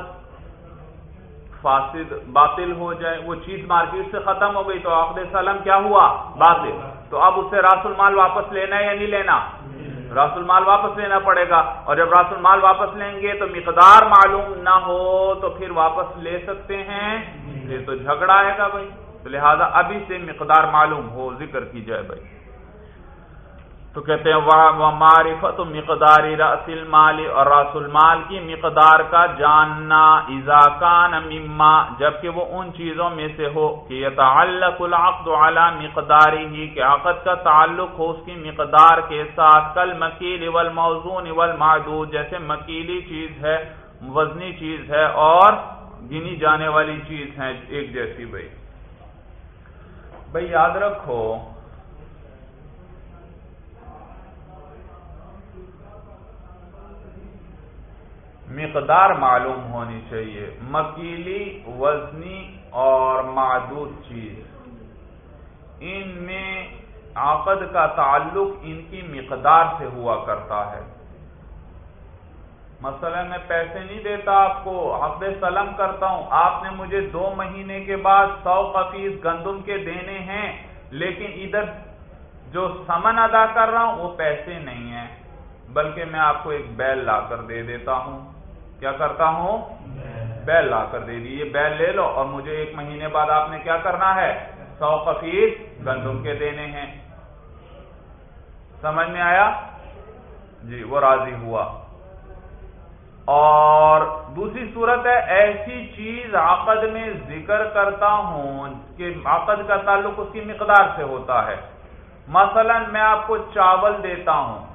فاسد باطل ہو جائے، وہ چیز مارکیٹ سے ختم ہو گئی، تو آخد سلم کیا ہوا؟ باطل۔ تو اب اسے راس المال واپس لینا ہے یا نہیں لینا؟ راس المال واپس لینا پڑے گا، اور جب راس المال واپس لیں گے تو مقدار معلوم نہ ہو تو پھر واپس لے سکتے ہیں؟ پھر تو جھگڑا آئے گا بھائی۔ تو لہذا ابھی سے مقدار معلوم ہو، ذکر کی جائے بھائی۔ تو کہتے ہیں وہ معرفت مقداری رس المال، اور راس المال کی مقدار کا جاننا اضاکان مما، جبکہ وہ ان چیزوں میں سے ہو کہ يتعلق العقد على مقداری ہی کہ عقد کا تعلق ہو اس کی مقدار کے ساتھ کل مکیل والموزون والمعدود، جیسے مکیلی چیز ہے، وزنی چیز ہے، اور گنی جانے والی چیز ہے ایک جیسی بھائی۔ بھائی یاد رکھو، مقدار معلوم ہونی چاہیے۔ مکیلی، وزنی اور معدود چیز۔ ان میں عقد کا تعلق ان کی مقدار سے ہوا کرتا ہے۔ مثلا میں پیسے نہیں دیتا آپ کو عقد سلم کرتا ہوں۔ آپ نے مجھے دو مہینے کے بعد سو قفیز گندم کے دینے ہیں، لیکن ادھر جو سمن ادا کر رہا ہوں، وہ پیسے نہیں ہیں۔ بلکہ میں آپ کو ایک بیل لا کر دے دیتا ہوں۔ کیا کرتا ہوں؟ بیل لا کر دے دی۔ یہ بیل لے لو اور مجھے ایک مہینے بعد آپ نے کیا کرنا ہے؟ سو قفیز گندم کے دینے ہیں۔ سمجھ میں آیا؟ جی وہ راضی ہوا۔ اور دوسری صورت ہے، ایسی چیز عقد میں ذکر کرتا ہوں کہ عقد کا تعلق اس کی مقدار سے ہوتا ہے۔ مثلا میں آپ کو چاول دیتا ہوں۔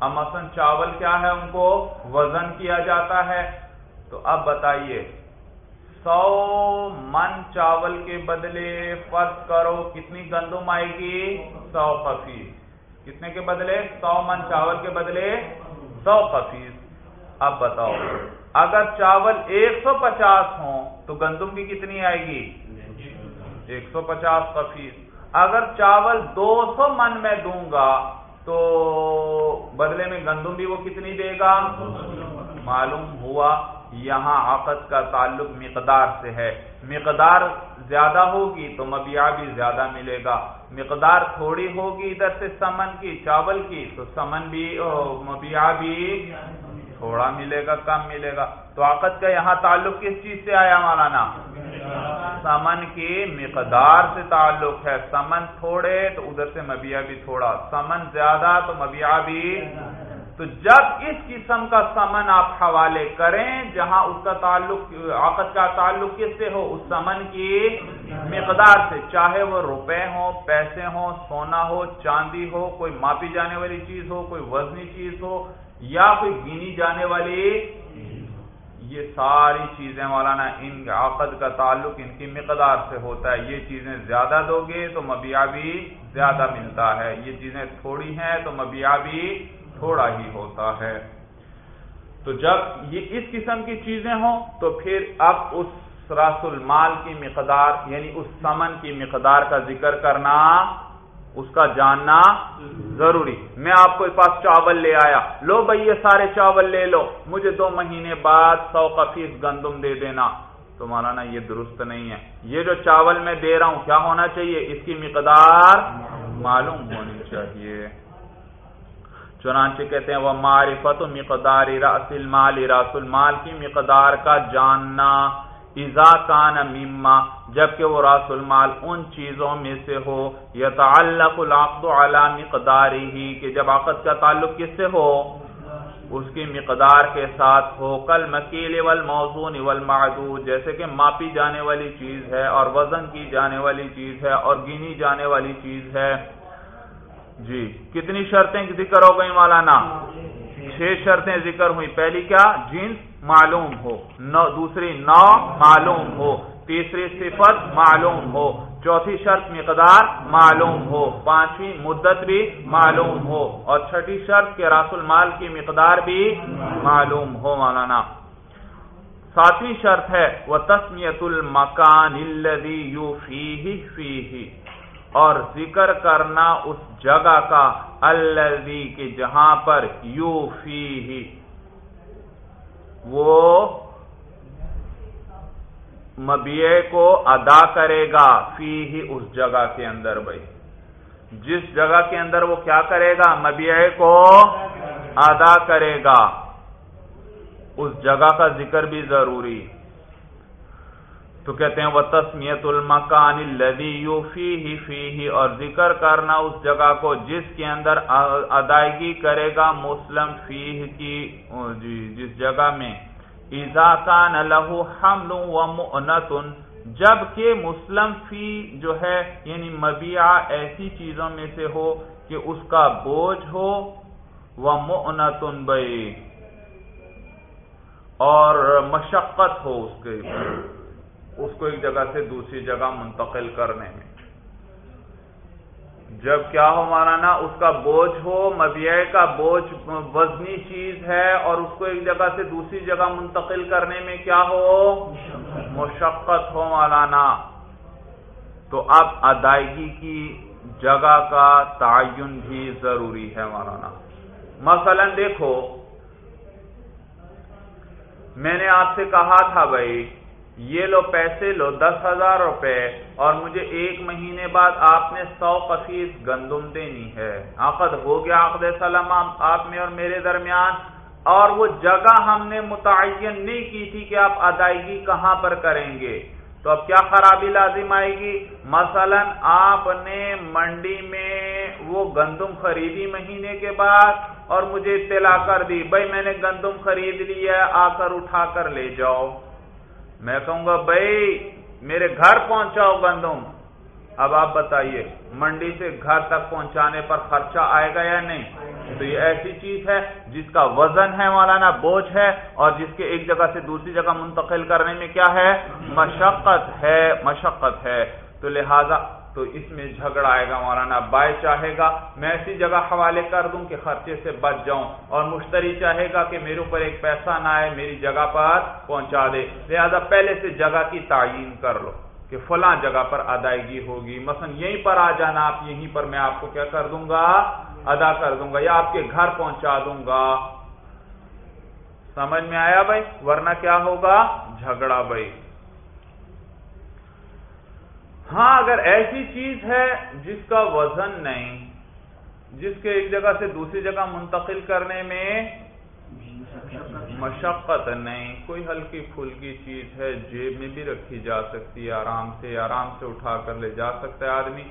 اب مثلا چاول کیا ہے؟ ان کو وزن کیا جاتا ہے۔ تو اب بتائیے، سو من چاول کے بدلے فرض کرو، کتنی گندم آئے گی؟ سو خفیز کتنے کے بدلے؟ سو من چاول کے بدلے سو خفیز اب بتاؤ۔ اگر چاول ایک سو پچاس ہوں تو گندم کی کتنی آئے گی؟ ایک سو پچاس کا فیس۔ اگر چاول دو سو من میں دوں گا تو بدلے میں گندم بھی وہ کتنی دے گا؟ معلوم ہوا۔ یہاں عقد کا تعلق مقدار سے ہے۔ مقدار زیادہ ہوگی تو مبیا بھی زیادہ ملے گا۔ مقدار تھوڑی ہوگی ادھر سے سمن کی، چاول کی، تو سمن بھی مبیا بھی تھوڑا ملے گا، کم ملے گا۔ تو عقد کا یہاں تعلق کس چیز سے آیا مولانا؟ سمن کی مقدار سے تعلق ہے۔ سمن تھوڑے تو ادھر سے مبیا بھی تھوڑا۔ سمن زیادہ تو مبیا بھی۔ تو جب اس قسم کا سمن آپ حوالے کریں، جہاں اس کا تعلق عقد کا تعلق کس سے ہو؟ اس سمن کی مقدار سے۔ چاہے وہ روپے ہو پیسے ہوں، سونا ہو، چاندی ہو، کوئی ماپی جانے والی چیز ہو، کوئی وزنی چیز ہو یا کوئی گینی جانے والی، یہ ساری چیزیں مولانا، ان عقد کا تعلق، ان کی مقدار سے ہوتا ہے۔ یہ چیزیں زیادہ دو گے تو مبیا بھی زیادہ ملتا ہے۔ یہ چیزیں تھوڑی ہیں تو مبیا بھی تھوڑا ہی ہوتا ہے۔ تو جب یہ اس قسم کی چیزیں ہوں، تو پھر اب اس راس المال کی مقدار یعنی اس سمن کی مقدار کا ذکر کرنا اس کا جاننا ضروری. میں آپ کو پاس چاول لے آیا. لو بھائی یہ سارے چاول لے لو. مجھے دو مہینے بعد سو کا فیس گندم دے دینا. تو مولانا یہ درست نہیں ہے. یہ جو چاول میں دے رہا ہوں، کیا ہونا چاہیے؟ اس کی مقدار معلوم ہونی چاہیے. چنانچہ کہتے ہیں وہ معرفت مقدار راس المال راس المال کی مقدار کا جاننا ایزا کان مما، جبکہ وہ راس المال ان چیزوں میں سے ہو یا العقد علی مقدار ہی کہ جب عقد کا تعلق کس سے ہو؟ اس کی مقدار کے ساتھ ہو کل مکیل والموزون والمعدود، جیسے کہ ماپی جانے والی چیز ہے اور وزن کی جانے والی چیز ہے اور گنی جانے والی چیز ہے۔ جی کتنی شرطیں ذکر ہو گئی مولانا؟ چھ شرطیں ذکر ہوئی پہلی کیا؟ جنس معلوم ہو۔ نو، دوسری نو معلوم ہو۔ تیسری صفت معلوم ہو۔ چوتھی شرط مقدار معلوم ہو۔ پانچویں مدت بھی معلوم ہو۔ اور چھٹی شرط کے راس المال کی مقدار بھی معلوم ہو، مولانا۔ ساتویں شرط ہے وہ تسمیت المکان فی اور ذکر کرنا اس جگہ کا الذي کہ جہاں پر یو فی وہ مبیع کو ادا کرے گا فی ہی اس جگہ کے اندر بھائی۔ جس جگہ کے اندر وہ کیا کرے گا؟ مبیع کو ادا کرے گا۔ اس جگہ کا ذکر بھی ضروری۔ تو کہتے ہیں وہ تسمیت المکان فی ہی فی اور ذکر کرنا اس جگہ کو جس کے اندر ادائیگی کرے گا مسلم فی کی جی جس جگہ میں۔ کان لہو حمل و مؤنتن جبکہ مسلم فی جو ہے یعنی مبیع ایسی چیزوں میں سے ہو کہ اس کا بوجھ ہو وہ مؤنتن بئی اور مشقت ہو اس کے اس کو ایک جگہ سے دوسری جگہ منتقل کرنے میں۔ جب کیا ہو مولانا اس کا بوجھ ہو مبیع کا بوجھ، وزنی چیز ہے اور اس کو ایک جگہ سے دوسری جگہ منتقل کرنے میں کیا ہو؟ مشقت ہو مولانا تو اب ادائیگی کی جگہ کا تعین بھی ضروری ہے مولانا مثلا دیکھو، میں نے آپ سے کہا تھا بھائی یہ لو پیسے لو، دس ہزار روپے، اور مجھے ایک مہینے بعد آپ نے سو قفیس گندم دینی ہے۔ عقد ہو گیا عقد سلم آپ میں اور میرے درمیان۔ اور وہ جگہ ہم نے متعین نہیں کی تھی کہ آپ ادائیگی کہاں پر کریں گے۔ تو اب کیا خرابی لازم آئے گی؟ مثلا آپ نے منڈی میں وہ گندم خریدی مہینے کے بعد، اور مجھے اطلاع کر دی، بھائی میں نے گندم خرید لی ہے، آ کر اٹھا کر لے جاؤ۔ میں کہوں گا، بھائی، میرے گھر پہنچاؤ گندم. اب آپ بتائیے، منڈی سے گھر تک پہنچانے پر خرچہ آئے گا یا نہیں؟ تو یہ ایسی چیز ہے جس کا وزن ہے، مولانا، بوجھ ہے، اور جس کے ایک جگہ سے دوسری جگہ منتقل کرنے میں کیا ہے؟ مشقت ہے مشقت ہے۔ تو لہذا تو اس میں جھگڑا آئے گا مولانا بائے چاہے گا میں ایسی جگہ حوالے کر دوں کہ خرچے سے بچ جاؤں اور مشتری چاہے گا کہ میرے اوپر ایک پیسہ نہ آئے، میری جگہ پر پہنچا دے۔ لہذا پہلے سے جگہ کی تعین کر لو کہ فلاں جگہ پر ادائیگی ہوگی۔ مثلا یہیں پر آ جانا، آپ یہیں پر میں آپ کو کیا کر دوں گا؟ ادا کر دوں گا یا آپ کے گھر پہنچا دوں گا۔ سمجھ میں آیا بھائی؟ ورنہ کیا ہوگا؟ جھگڑا بھائی۔ ہاں اگر ایسی چیز ہے جس کا وزن نہیں، جس کے ایک جگہ سے دوسری جگہ منتقل کرنے میں مشقت نہیں، کوئی ہلکی پھلکی چیز ہے، جیب میں بھی رکھی جا سکتی ہے، آرام سے آرام سے اٹھا کر لے جا سکتا ہے آدمی۔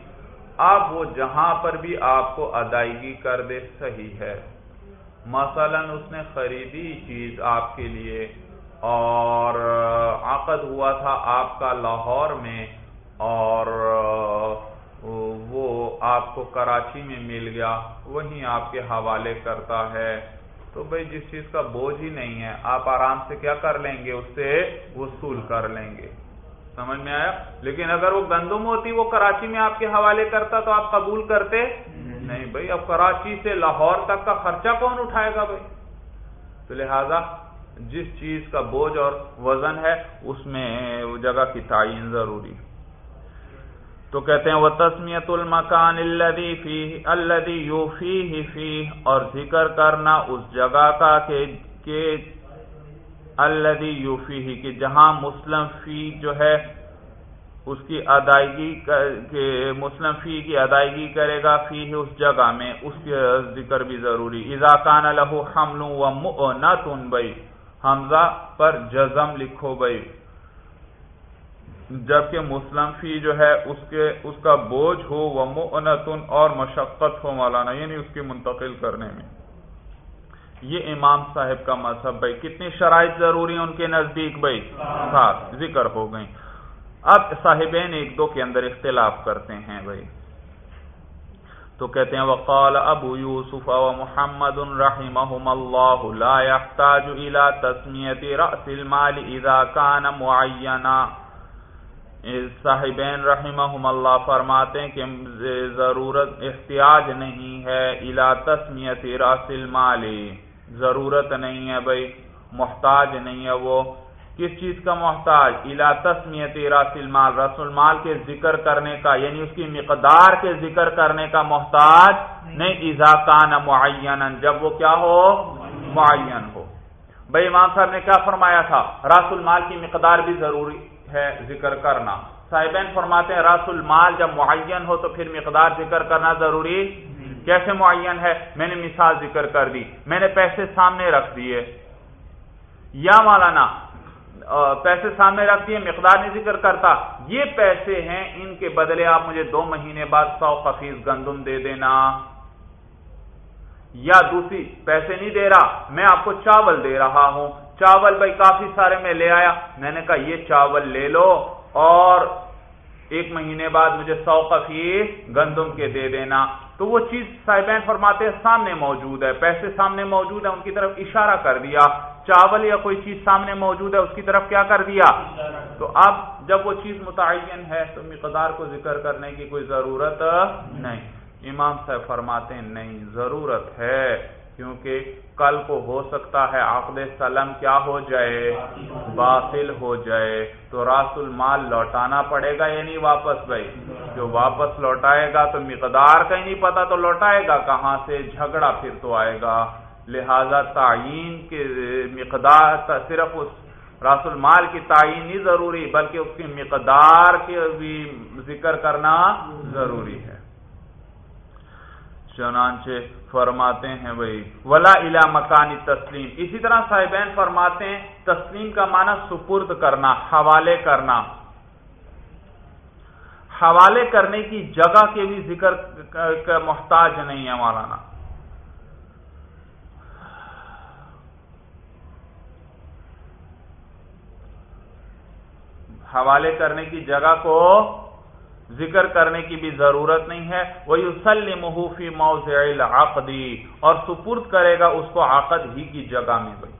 اب وہ جہاں پر بھی آپ کو ادائیگی کر دے، صحیح ہے۔ مثلا اس نے خریدی چیز آپ کے لیے اور عقد ہوا تھا آپ کا لاہور میں۔ اور وہ آپ کو کراچی میں مل گیا، وہیں آپ کے حوالے کرتا ہے۔ تو بھائی، جس چیز کا بوجھ ہی نہیں ہے، آپ آرام سے کیا کر لیں گے؟ اس سے وصول کر لیں گے۔ سمجھ میں آیا؟ لیکن اگر وہ گندم ہوتی، وہ کراچی میں آپ کے حوالے کرتا، تو آپ قبول کرتے؟ نہیں بھائی، اب کراچی سے لاہور تک کا خرچہ کون اٹھائے گا بھائی؟ تو لہذا، جس چیز کا بوجھ اور وزن ہے، اس میں جگہ کی تعین ضروری ہے۔ تو کہتے ہیں وہ تسمیت المکان الدی فی الدی یو فی ہی فی اور ذکر کرنا اس جگہ کا کہ الدی یو فی ہی کہ جہاں مسلم فی جو ہے اس کی ادائیگی کہ مسلم فی کی ادائیگی کرے گا فی ہی اس جگہ میں، اس کی ذکر بھی ضروری۔ اضاکان لہو حمل و نہ تن بھائی حمزہ پر جزم لکھو بھائی جبکہ مسلم فی جو ہے اس کے، اس کا بوجھ ہو وہ معنتن اور مشقت ہو مولانا یعنی اس کی منتقل کرنے میں۔ یہ امام صاحب کا مذہب بھائی، کتنی شرائط ضروری ہیں ان کے نزدیک بھائی؟ ساتھ ذکر ہو گئی اب صاحبین ایک دو کے اندر اختلاف کرتے ہیں بھائی۔ تو کہتے ہیں، وقال ابو یوسف و محمد رحمہم اللہ، لا يحتاج الى تسمیت رأس المال اذا كان معینا۔ صاحبین رحمہم اللہ فرماتے ہیں کہ ضرورت احتیاج نہیں ہے الى تسمیت رأس المال۔ ضرورت نہیں ہے بھائی، محتاج نہیں ہے وہ۔ کس چیز کا محتاج؟ الا تسمیت راس المال۔ رس المال کے ذکر کرنے کا یعنی اس کی مقدار کے ذکر کرنے کا محتاج نہیں۔ کان معین جب وہ کیا ہو؟ معین ہو۔ بھائی امام صاحب نے کیا فرمایا تھا؟ راس المال کی مقدار بھی ضروری۔ ہے ذکر کرنا۔ صاحبین فرماتے ہیں، راس المال جب معین ہو تو پھر مقدار ذکر کرنا ضروری کیسے معین ہے؟ میں نے مثال ذکر کر دی، میں نے پیسے سامنے رکھ دیے۔ یا مولانا پیسے سامنے رکھ دیے، مقدار نہیں ذکر کرتا۔ یہ پیسے ہیں، ان کے بدلے آپ مجھے دو مہینے بعد سو خفیز گندم دے دینا۔ یا دوسری، پیسے نہیں دے رہا، میں آپ کو چاول دے رہا ہوں۔ چاول بھائی کافی سارے میں لے آیا۔ میں نے کہا، یہ چاول لے لو اور ایک مہینے بعد مجھے سو خفیز گندم کے دے دینا۔ تو وہ چیز صاحبین فرماتے ہیں، سامنے موجود ہے۔ پیسے سامنے موجود ہے ان کی طرف اشارہ کر دیا۔ چاول یا کوئی چیز سامنے موجود ہے، اس کی طرف کیا کر دیا؟ تو اب جب وہ چیز متعین ہے، تو مقدار کو ذکر کرنے کی کوئی ضرورت نہیں۔ امام صاحب فرماتے ہیں، نہیں، ضرورت ہے۔ کیونکہ کل کو ہو سکتا ہے عقد سلم کیا ہو جائے؟ باطل ہو جائے۔ تو راس المال لوٹانا پڑے گا یا نہیں واپس بھائی؟ جو واپس لوٹائے گا تو مقدار کا ہی نہیں پتا تو لوٹائے گا کہاں سے؟ جھگڑا پھر تو آئے گا۔ لہذا تعین کے مقدار صرف اس راس المال کی تعین نہیں ضروری، بلکہ اس کی مقدار کے بھی ذکر کرنا ضروری ہے۔ چنانچہ فرماتے ہیں بھائی ولا الا مکانی تسلیم اسی طرح صاحبین فرماتے ہیں، تسلیم کا معنی سپرد کرنا، حوالے کرنا۔ حوالے کرنے کی جگہ کے بھی ذکر کا محتاج نہیں ہے مولانا۔ حوالے کرنے کی جگہ کو ذکر کرنے کی بھی ضرورت نہیں ہے۔ وہ یوسلی محفی موز عقدی اور سپرد کرے گا اس کو عقد ہی کی جگہ میں بھائی۔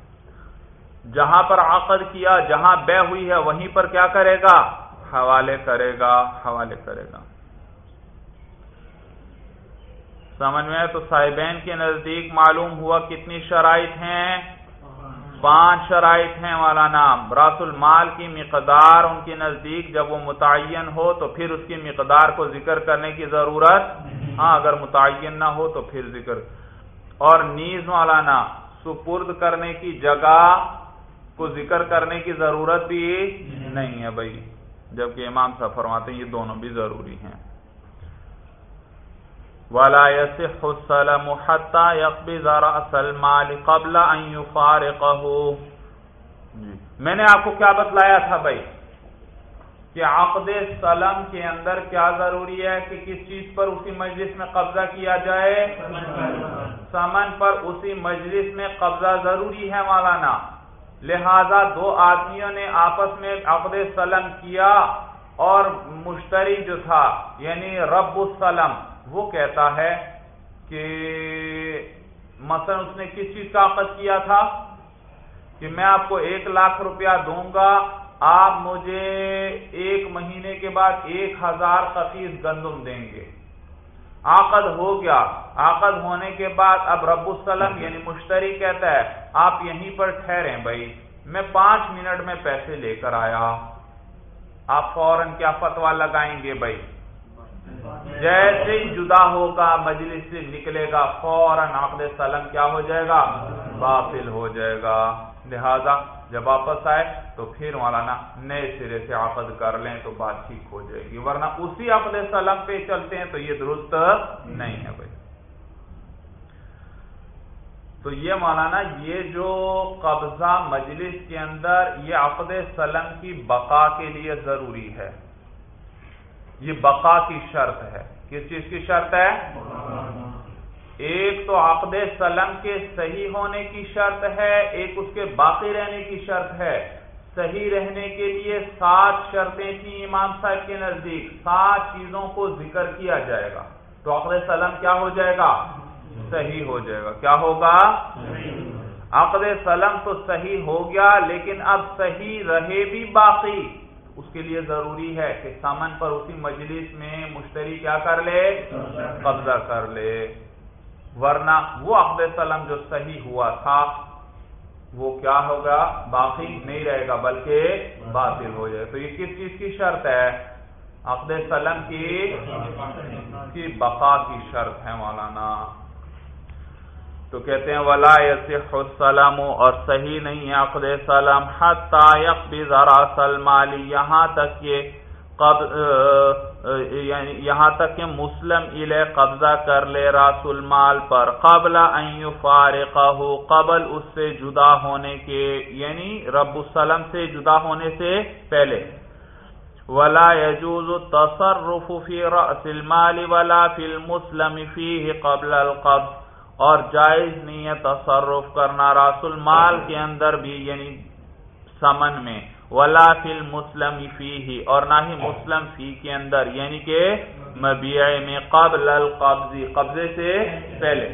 جہاں پر عقد کیا، جہاں بے ہوئی ہے، وہیں پر کیا کرے گا؟ حوالے کرے گا، حوالے کرے گا۔ سمجھ میں تو صاحبین کے نزدیک معلوم ہوا کتنی شرائط ہیں۔ پانچ شرائط ہیں والا نام۔ راس المال کی مقدار ان کے نزدیک جب وہ متعین ہو تو پھر اس کی مقدار کو ذکر کرنے کی ضرورت ہاں اگر متعین نہ ہو تو پھر ذکر۔ اور نیز مولانا سپرد کرنے کی جگہ کو ذکر کرنے کی ضرورت بھی نہیں ہے بھائی۔ جبکہ امام صاحب فرماتے ہیں یہ دونوں بھی ضروری ہیں۔ ولا يصح السلام حتى يقبض راس المال قبل ان يفارقه. جی. میں نے آپ کو کیا بتلایا تھا بھائی؟ کہ عقد سلم کے اندر کیا ضروری ہے کہ کس چیز پر اسی مجلس میں قبضہ کیا جائے؟ سمن پر. اسی مجلس میں قبضہ ضروری ہے مولانا. لہذا دو آدمیوں نے آپس میں عقد سلم کیا اور مشتری جو تھا یعنی رب السلم وہ کہتا ہے کہ مثلا اس نے کس چیز کا عقد کیا تھا کہ میں آپ کو ایک لاکھ روپیہ دوں گا آپ مجھے ایک مہینے کے بعد ایک ہزار خفیز گندم دیں گے۔ عقد ہو گیا۔ عقد ہونے کے بعد اب رب السلم یعنی مشتری کہتا ہے آپ یہیں پر ٹھہریں بھائی۔ میں پانچ منٹ میں پیسے لے کر آیا۔ آپ فوراً کیا فتوا لگائیں گے بھائی؟ جیسے ہی جدا ہوگا، مجلس سے نکلے گا، فوراً عقد سلم کیا ہو جائے گا؟ باطل ہو جائے گا۔ لہذا جب واپس آئے تو پھر مولانا نئے سرے سے عقد کر لیں تو بات ٹھیک ہو جائے گی۔ ورنہ اسی عقد سلم پہ چلتے ہیں تو یہ درست نہیں ہے بھائی۔ تو یہ مولانا، یہ جو قبضہ مجلس کے اندر، یہ عقد سلم کی بقا کے لیے ضروری ہے۔ یہ بقا کی شرط ہے کس چیز کی شرط ہے؟ ایک تو عقد سلم کے صحیح ہونے کی شرط ہے، ایک اس کے باقی رہنے کی شرط ہے۔ صحیح رہنے کے لیے سات شرطیں تھیں امام صاحب کے نزدیک، سات چیزوں کو ذکر کیا جائے گا۔ تو عقد سلم کیا ہو جائے گا؟ صحیح ہو جائے گا۔ کیا ہوگا؟ عقد سلم تو صحیح ہو گیا، لیکن اب صحیح رہے بھی باقی۔ اس کے لیے ضروری ہے کہ سامن پر اسی مجلس میں مشتری کیا کر لے؟ قبضہ کر لے۔ ورنہ وہ عقد سلم جو صحیح ہوا تھا، وہ کیا ہوگا؟ باقی نہیں رہے گا، بلکہ باطل ہو جائے تو یہ کس چیز کی شرط ہے؟ عقد سلم کی بقا کی شرط ہے مولانا۔ تو کہتے ہیں، ولا يصح السلام اور صحیح نہیں ہے عقد سلام، حتى يقبض راس المال۔ یہاں تک کہ قب یعنی یہاں تک کہ مسلم الہ قبضہ کر لے راس المال پر، قبل ان يفارقه قبل اس سے جدا ہونے کے یعنی رب السلام سے جدا ہونے سے پہلے۔ ولا يجوز التصرف في راس المال ولا في المسلم فيه قبل القبض۔ اور جائز نہیں ہے تصرف کرنا راس المال کے اندر بھی یعنی سمن میں۔ ولا فل مسلم فی ہی اور نہ ہی مسلم فی کے اندر یعنی کہ مبیع میں قبل القبضی قبضے سے پہلے۔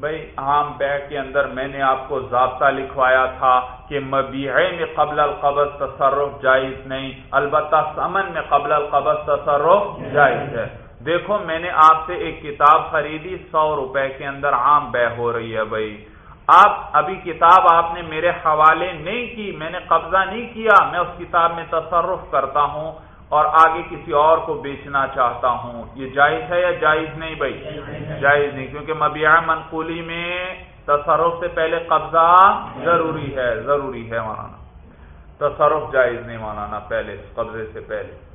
بھائی عام بے کے اندر میں نے آپ کو ضابطہ لکھوایا تھا کہ مبیع میں قبل القبض تصرف جائز نہیں، البتہ سمن میں قبل القبض تصرف جائز ہے۔ دیکھو میں نے آپ سے ایک کتاب خریدی سو روپے کے اندر عام بے ہو رہی ہے بھائی۔ آپ، ابھی کتاب آپ نے میرے حوالے نہیں کی، میں نے قبضہ نہیں کیا، میں اس کتاب میں تصرف کرتا ہوں اور آگے کسی اور کو بیچنا چاہتا ہوں۔ یہ جائز ہے یا جائز نہیں بھائی؟ جائز نہیں، کیونکہ مبیع منقولی میں تصرف سے پہلے قبضہ ضروری ہے ضروری ہے مولانا تصرف جائز نہیں مولانا پہلے، قبضے سے پہلے۔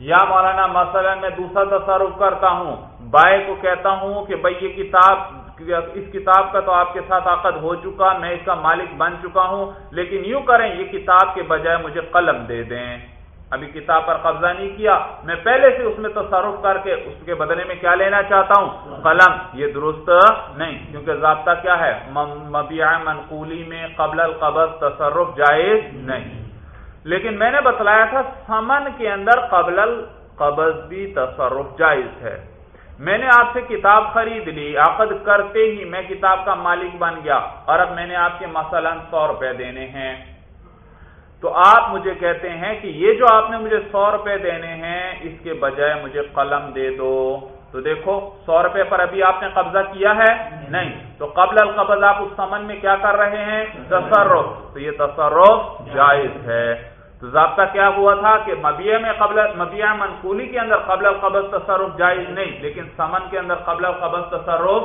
یا مولانا، مثلا میں دوسرا تصرف کرتا ہوں، بائے کو کہتا ہوں کہ بھائی یہ کتاب، اس کتاب کا تو آپ کے ساتھ عقد ہو چکا، میں اس کا مالک بن چکا ہوں، لیکن یوں کریں، یہ کتاب کے بجائے مجھے قلم دے دیں۔ ابھی کتاب پر قبضہ نہیں کیا۔ میں پہلے سے اس میں تصرف کر کے اس کے بدلے میں کیا لینا چاہتا ہوں؟ قلم۔ یہ درست نہیں، کیونکہ ضابطہ کیا ہے؟ مبیع منقولی میں قبل القبض تصرف جائز نہیں۔ لیکن میں نے بتلایا تھا سمن کے اندر قبل قبض بھی تصرف جائز ہے۔ میں نے آپ سے کتاب خرید لی، عقد کرتے ہی میں کتاب کا مالک بن گیا اور اب میں نے آپ کے مثلا سو روپے دینے ہیں۔ تو آپ مجھے کہتے ہیں کہ یہ جو آپ نے مجھے سو روپے دینے ہیں، اس کے بجائے مجھے قلم دے دو۔ تو دیکھو، سو روپے پر ابھی آپ نے قبضہ کیا ہے؟ نہیں۔ تو قبل القبض آپ اس سمن میں کیا کر رہے ہیں؟ تصرف۔ تو یہ تصرف جائز ہے۔ تو ضابطہ کیا ہوا تھا کہ مبیع میں قبل مبیع منقولی کے اندر قبل القبض تصرف جائز نہیں، لیکن سمن کے اندر قبل القبض تصرف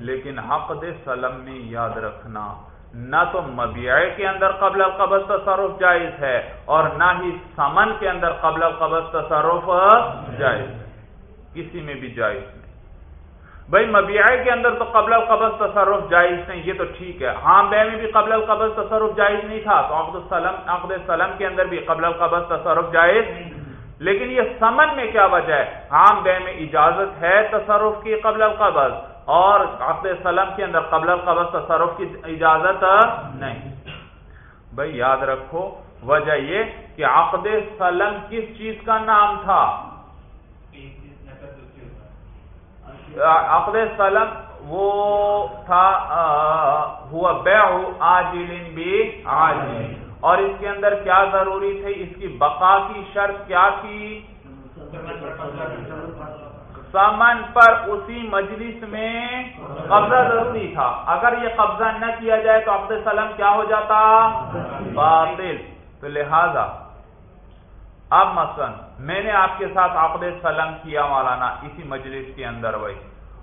لیکن حقد سلم میں یاد رکھنا۔ نہ تو مبیع کے اندر قبل القبض تصرف جائز ہے اور نہ ہی سمن کے اندر قبل القبض تصرف جائز۔ کسی میں بھی جائز نہیں۔ بھائی مبیعے کے اندر تو قبل القبض تصرف جائز نہیں، یہ تو ٹھیک ہے۔ ہاں بے میں بھی قبل القبض تصرف جائز نہیں تھا، تو عقد السلم عقد السلم کے اندر بھی قبل القبض تصرف جائز لیکن یہ سمن میں کیا وجہ ہے؟ ہاں، عام بے میں اجازت ہے تصرف کی قبل القبض، اور عقد سلم کے اندر قبل القبض تصرف کی اجازت نہیں۔ بھائی، یاد رکھو، وجہ یہ کہ عقد سلم کس چیز کا نام تھا؟ عقد سلم، وہ تھا ہوا بیع آجل بھی آجل اور اس کے اندر کیا ضروری تھی اس کی بقا کی شرط کیا تھی؟ سمن پر اسی مجلس میں قبضہ ضروری تھا۔ اگر یہ قبضہ نہ کیا جائے تو عقد سلم کیا ہو جاتا؟ باطل۔ تو لہذا اب مثلا میں نے آپ کے ساتھ عقد سلم کیا مولانا اسی مجلس کے اندر وہی۔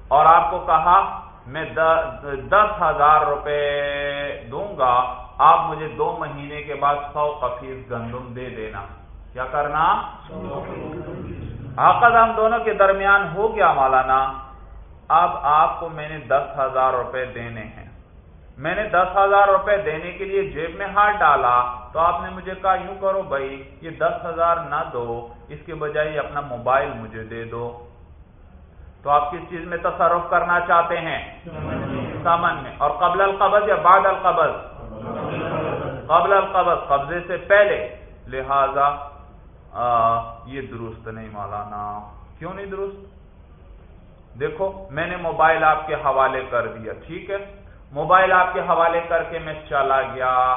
اور آپ کو کہا، میں دس ہزار روپے دوں گا، آپ مجھے دو مہینے کے بعد سو کفیس گندم دے دینا۔ کیا کرنا؟ عقد ہم دونوں کے درمیان ہو گیا مولانا۔ اب آپ کو میں نے دس ہزار روپے دینے ہیں۔ میں نے دس ہزار روپے دینے کے لیے جیب میں ہاتھ ڈالا تو آپ نے مجھے کہا یوں کرو بھائی، یہ دس ہزار نہ دو، اس کے بجائے اپنا موبائل مجھے دے دو۔ تو آپ کس چیز میں تصرف کرنا چاہتے ہیں؟ سامن میں۔ اور قبل القبض یا بعد القبض؟ قبل القبض، قبضے سے پہلے۔ لہذا یہ درست نہیں مولانا۔ کیوں نہیں درست؟ دیکھو، میں نے موبائل آپ کے حوالے کر دیا، ٹھیک ہے؟ موبائل آپ کے حوالے کر کے میں چلا گیا۔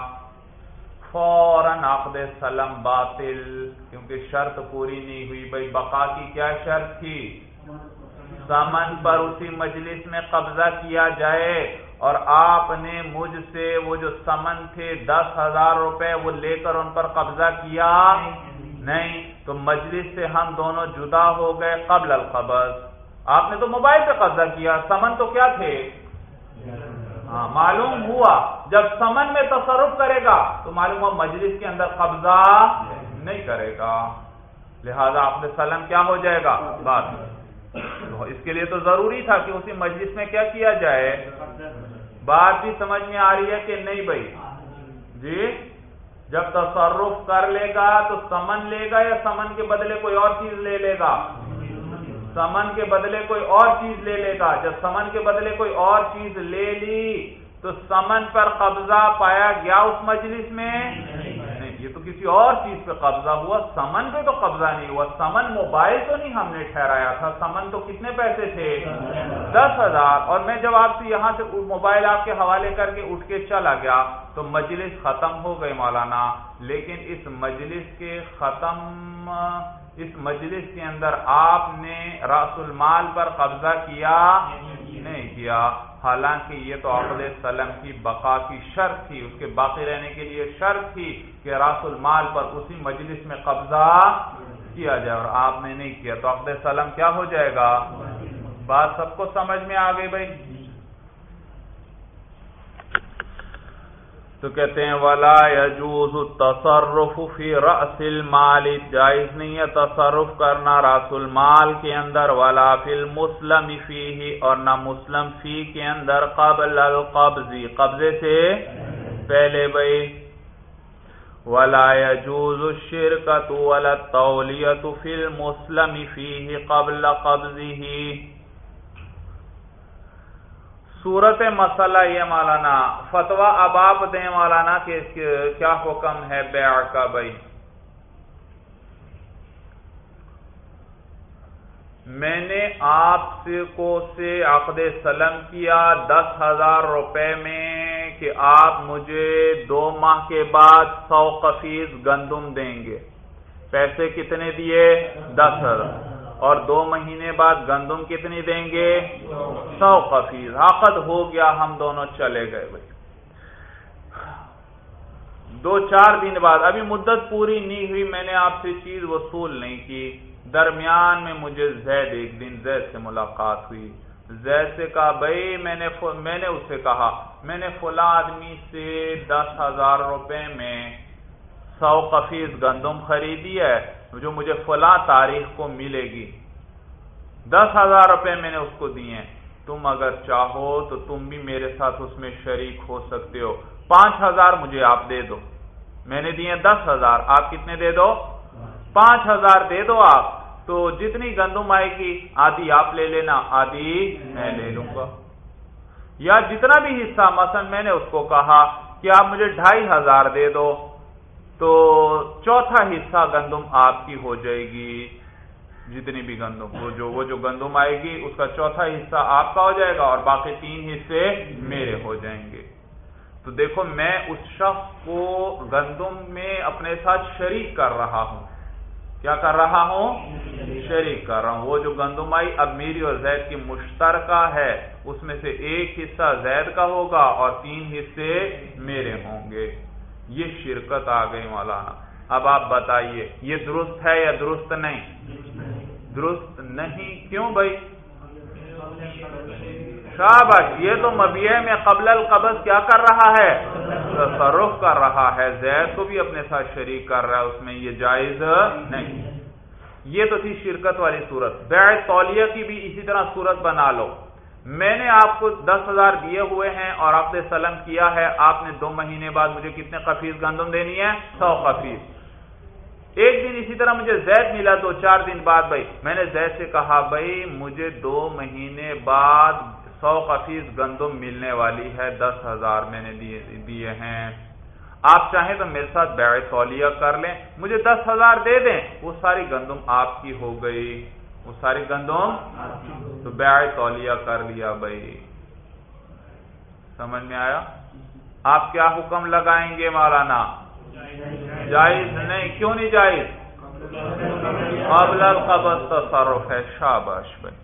فوراً آخد سلم باطل، کیونکہ شرط پوری نہیں ہوئی۔ بھائی، بقا کی کیا شرط تھی؟ سمن پر اسی مجلس میں قبضہ کیا جائے۔ اور آپ نے مجھ سے وہ جو سمن تھے، دس ہزار روپے وہ لے کر ان پر قبضہ کیا؟ نہیں۔ تو مجلس سے ہم دونوں جدا ہو گئے قبل القبض۔ آپ نے تو موبائل پہ قبضہ کیا۔ سمن تو کیا تھے؟ ہاں معلوم ہوا، جب سمن میں تصرف کرے گا، تو معلوم ہوا مجلس کے اندر قبضہ نہیں کرے گا۔ لہذا آپ نے سلم کیا ہو جائے گا؟ بات۔ اس کے لیے تو ضروری تھا کہ اسی مجلس میں کیا کیا جائے؟ بات بھی سمجھ میں آ رہی ہے کہ نہیں بھائی؟ جی جب تصرف کر لے گا تو سمن لے گا یا سمن کے بدلے کوئی اور چیز لے لے گا؟ سمن کے بدلے کوئی اور چیز لے لے گا جب سمن کے بدلے کوئی اور چیز لے لی، تو سمن پر قبضہ پایا گیا اس مجلس میں؟ یہ تو کسی اور چیز پہ قبضہ ہوا۔ سمن پہ تو قبضہ نہیں ہوا۔ سمن موبائل تو نہیں ہم نے ٹھہرایا تھا۔ سمن تو کتنے پیسے تھے؟ دس ہزار۔ اور میں جب آپ سے یہاں سے موبائل آپ کے حوالے کر کے اٹھ کے چلا گیا، تو مجلس ختم ہو گئی مولانا۔ لیکن اس مجلس کے ختم اس مجلس کے اندر آپ نے راس المال پر قبضہ کیا؟ نہیں کیا۔ حالانکہ یہ تو عقد سلم کی بقا کی شرط تھی۔ اس کے باقی رہنے کے لیے شرط تھی کہ راس المال پر اسی مجلس میں قبضہ کیا جائے اور آپ نے نہیں کیا۔ تو عقد سلم کیا ہو جائے گا؟ بات سب کو سمجھ میں آ گئی بھائی؟ تو کہتے ہیں، ولا يجوز التصرف فی راس المال جائز نہیں ہے تصرف کرنا راس المال کے اندر، ولا فی المسلم فیہ اور نہ مسلم فی کے اندر قبل القبض۔ قبضے سے پہلے بھائی، ولا يجوز الشرکۃ ولا التولیۃ فی المسلم فیہ قبل قبضه۔ صورت مسئلہ یہ مولانا فتوا اب آپ دیں مولانا کہ اس کے کیا حکم ہے بیع کا بھائی۔ میں نے آپ سے کو سے عقد سلم کیا دس ہزار روپے میں کہ آپ مجھے دو ماہ کے بعد سو قفیز گندم دیں گے۔ پیسے کتنے دیے؟ دس ہزار۔ اور دو مہینے بعد گندم کتنی دیں گے؟ سو قفیز۔ عقد ہو گیا، ہم دونوں چلے گئے بھائی۔ دو چار دن بعد، ابھی مدت پوری نہیں ہوئی، میں نے آپ سے چیز وصول نہیں کی۔ درمیان میں مجھے زید ایک دن زید سے ملاقات ہوئی۔ زید سے کہا، بھائی، میں نے میں نے اس سے کہا، میں نے فلاں آدمی سے دس ہزار روپے میں سو قفیز گندم خریدی ہے۔ جو مجھے فلاں تاریخ کو ملے گی۔ دس ہزار روپے میں نے اس کو دیے تم اگر چاہو تو تم بھی میرے ساتھ اس میں شریک ہو سکتے ہو۔ پانچ ہزار مجھے آپ دے دو۔ میں نے دیے دس ہزار۔ آپ کتنے دے دو؟ پانچ ہزار دے دو آپ۔ تو جتنی گندم آئے گی، آدھی آپ لے لینا، آدھی میں لے لوں گا۔ یا جتنا بھی حصہ، مثلا میں نے اس کو کہا کہ آپ مجھے ڈھائی ہزار دے دو۔ تو چوتھا حصہ گندم آپ کی ہو جائے گی۔ جتنی بھی گندم، وہ جو وہ جو گندم آئے گی، اس کا چوتھا حصہ آپ کا ہو جائے گا اور باقی تین حصے میرے ہو جائیں گے۔ تو دیکھو، میں اس شخص کو گندم میں اپنے ساتھ شریک کر رہا ہوں۔ کیا کر رہا ہوں؟ شریک کر رہا ہوں۔ وہ جو گندم آئی، اب میری اور زید کی مشترکہ ہے۔ اس میں سے ایک حصہ زید کا ہوگا اور تین حصے میرے ہوں گے۔ یہ شرکت آ گئی مولانا اب آپ بتائیے، یہ درست ہے یا درست نہیں؟ درست نہیں، کیوں بھائی؟ شابش یہ تو مبیہ میں قبل القبض کیا کر رہا ہے؟ تصرف کر رہا ہے۔ زید کو بھی اپنے ساتھ شریک کر رہا ہے، اس میں یہ جائز نہیں۔ یہ تو تھی شرکت والی صورت۔ بیع تولیہ کی بھی اسی طرح صورت بنا لو۔ میں نے آپ کو دس ہزار دیے ہوئے ہیں اور آپ نے سلم کیا ہے، آپ نے دو مہینے بعد مجھے کتنے قفیز گندم دینی ہے سو قفیز۔ ایک دن اسی طرح مجھے زید ملا دو چار دن بعد بھائی، میں نے زید سے کہا، بھائی مجھے دو مہینے بعد سو قفیز گندم ملنے والی ہے، دس ہزار میں نے دیے ہیں۔ آپ چاہیں تو میرے ساتھ بیع تولیہ کر لیں۔ مجھے دس ہزار دے دیں، وہ ساری گندم آپ کی ہو گئی۔ وہ ساری گندم؟ تو بیع تولیہ کر لیا بھائی۔ سمجھ میں آیا؟ آپ کیا حکم لگائیں گے مولانا؟ جائز نہیں، کیوں نہیں جائز؟ قبل القبض تصرف ہے، شاباش بھائی۔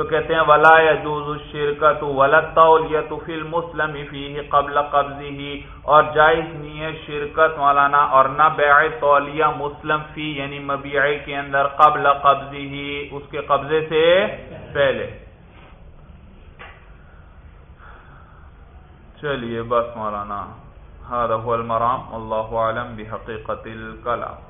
تو کہتے ہیں، ولا يجوز الشرکت ولا تولیت فی المسلم فیہ قبل قبضه اور جائز نہیں ہے شرکت مولانا اور نہ بیع تولیہ مسلم فی یعنی مبیعی کے اندر قبل قبضه، اس کے قبضے سے پہلے۔ چلیے بس مولانا، هذا هو المرام اللہ عالم بحقیقت الکلام۔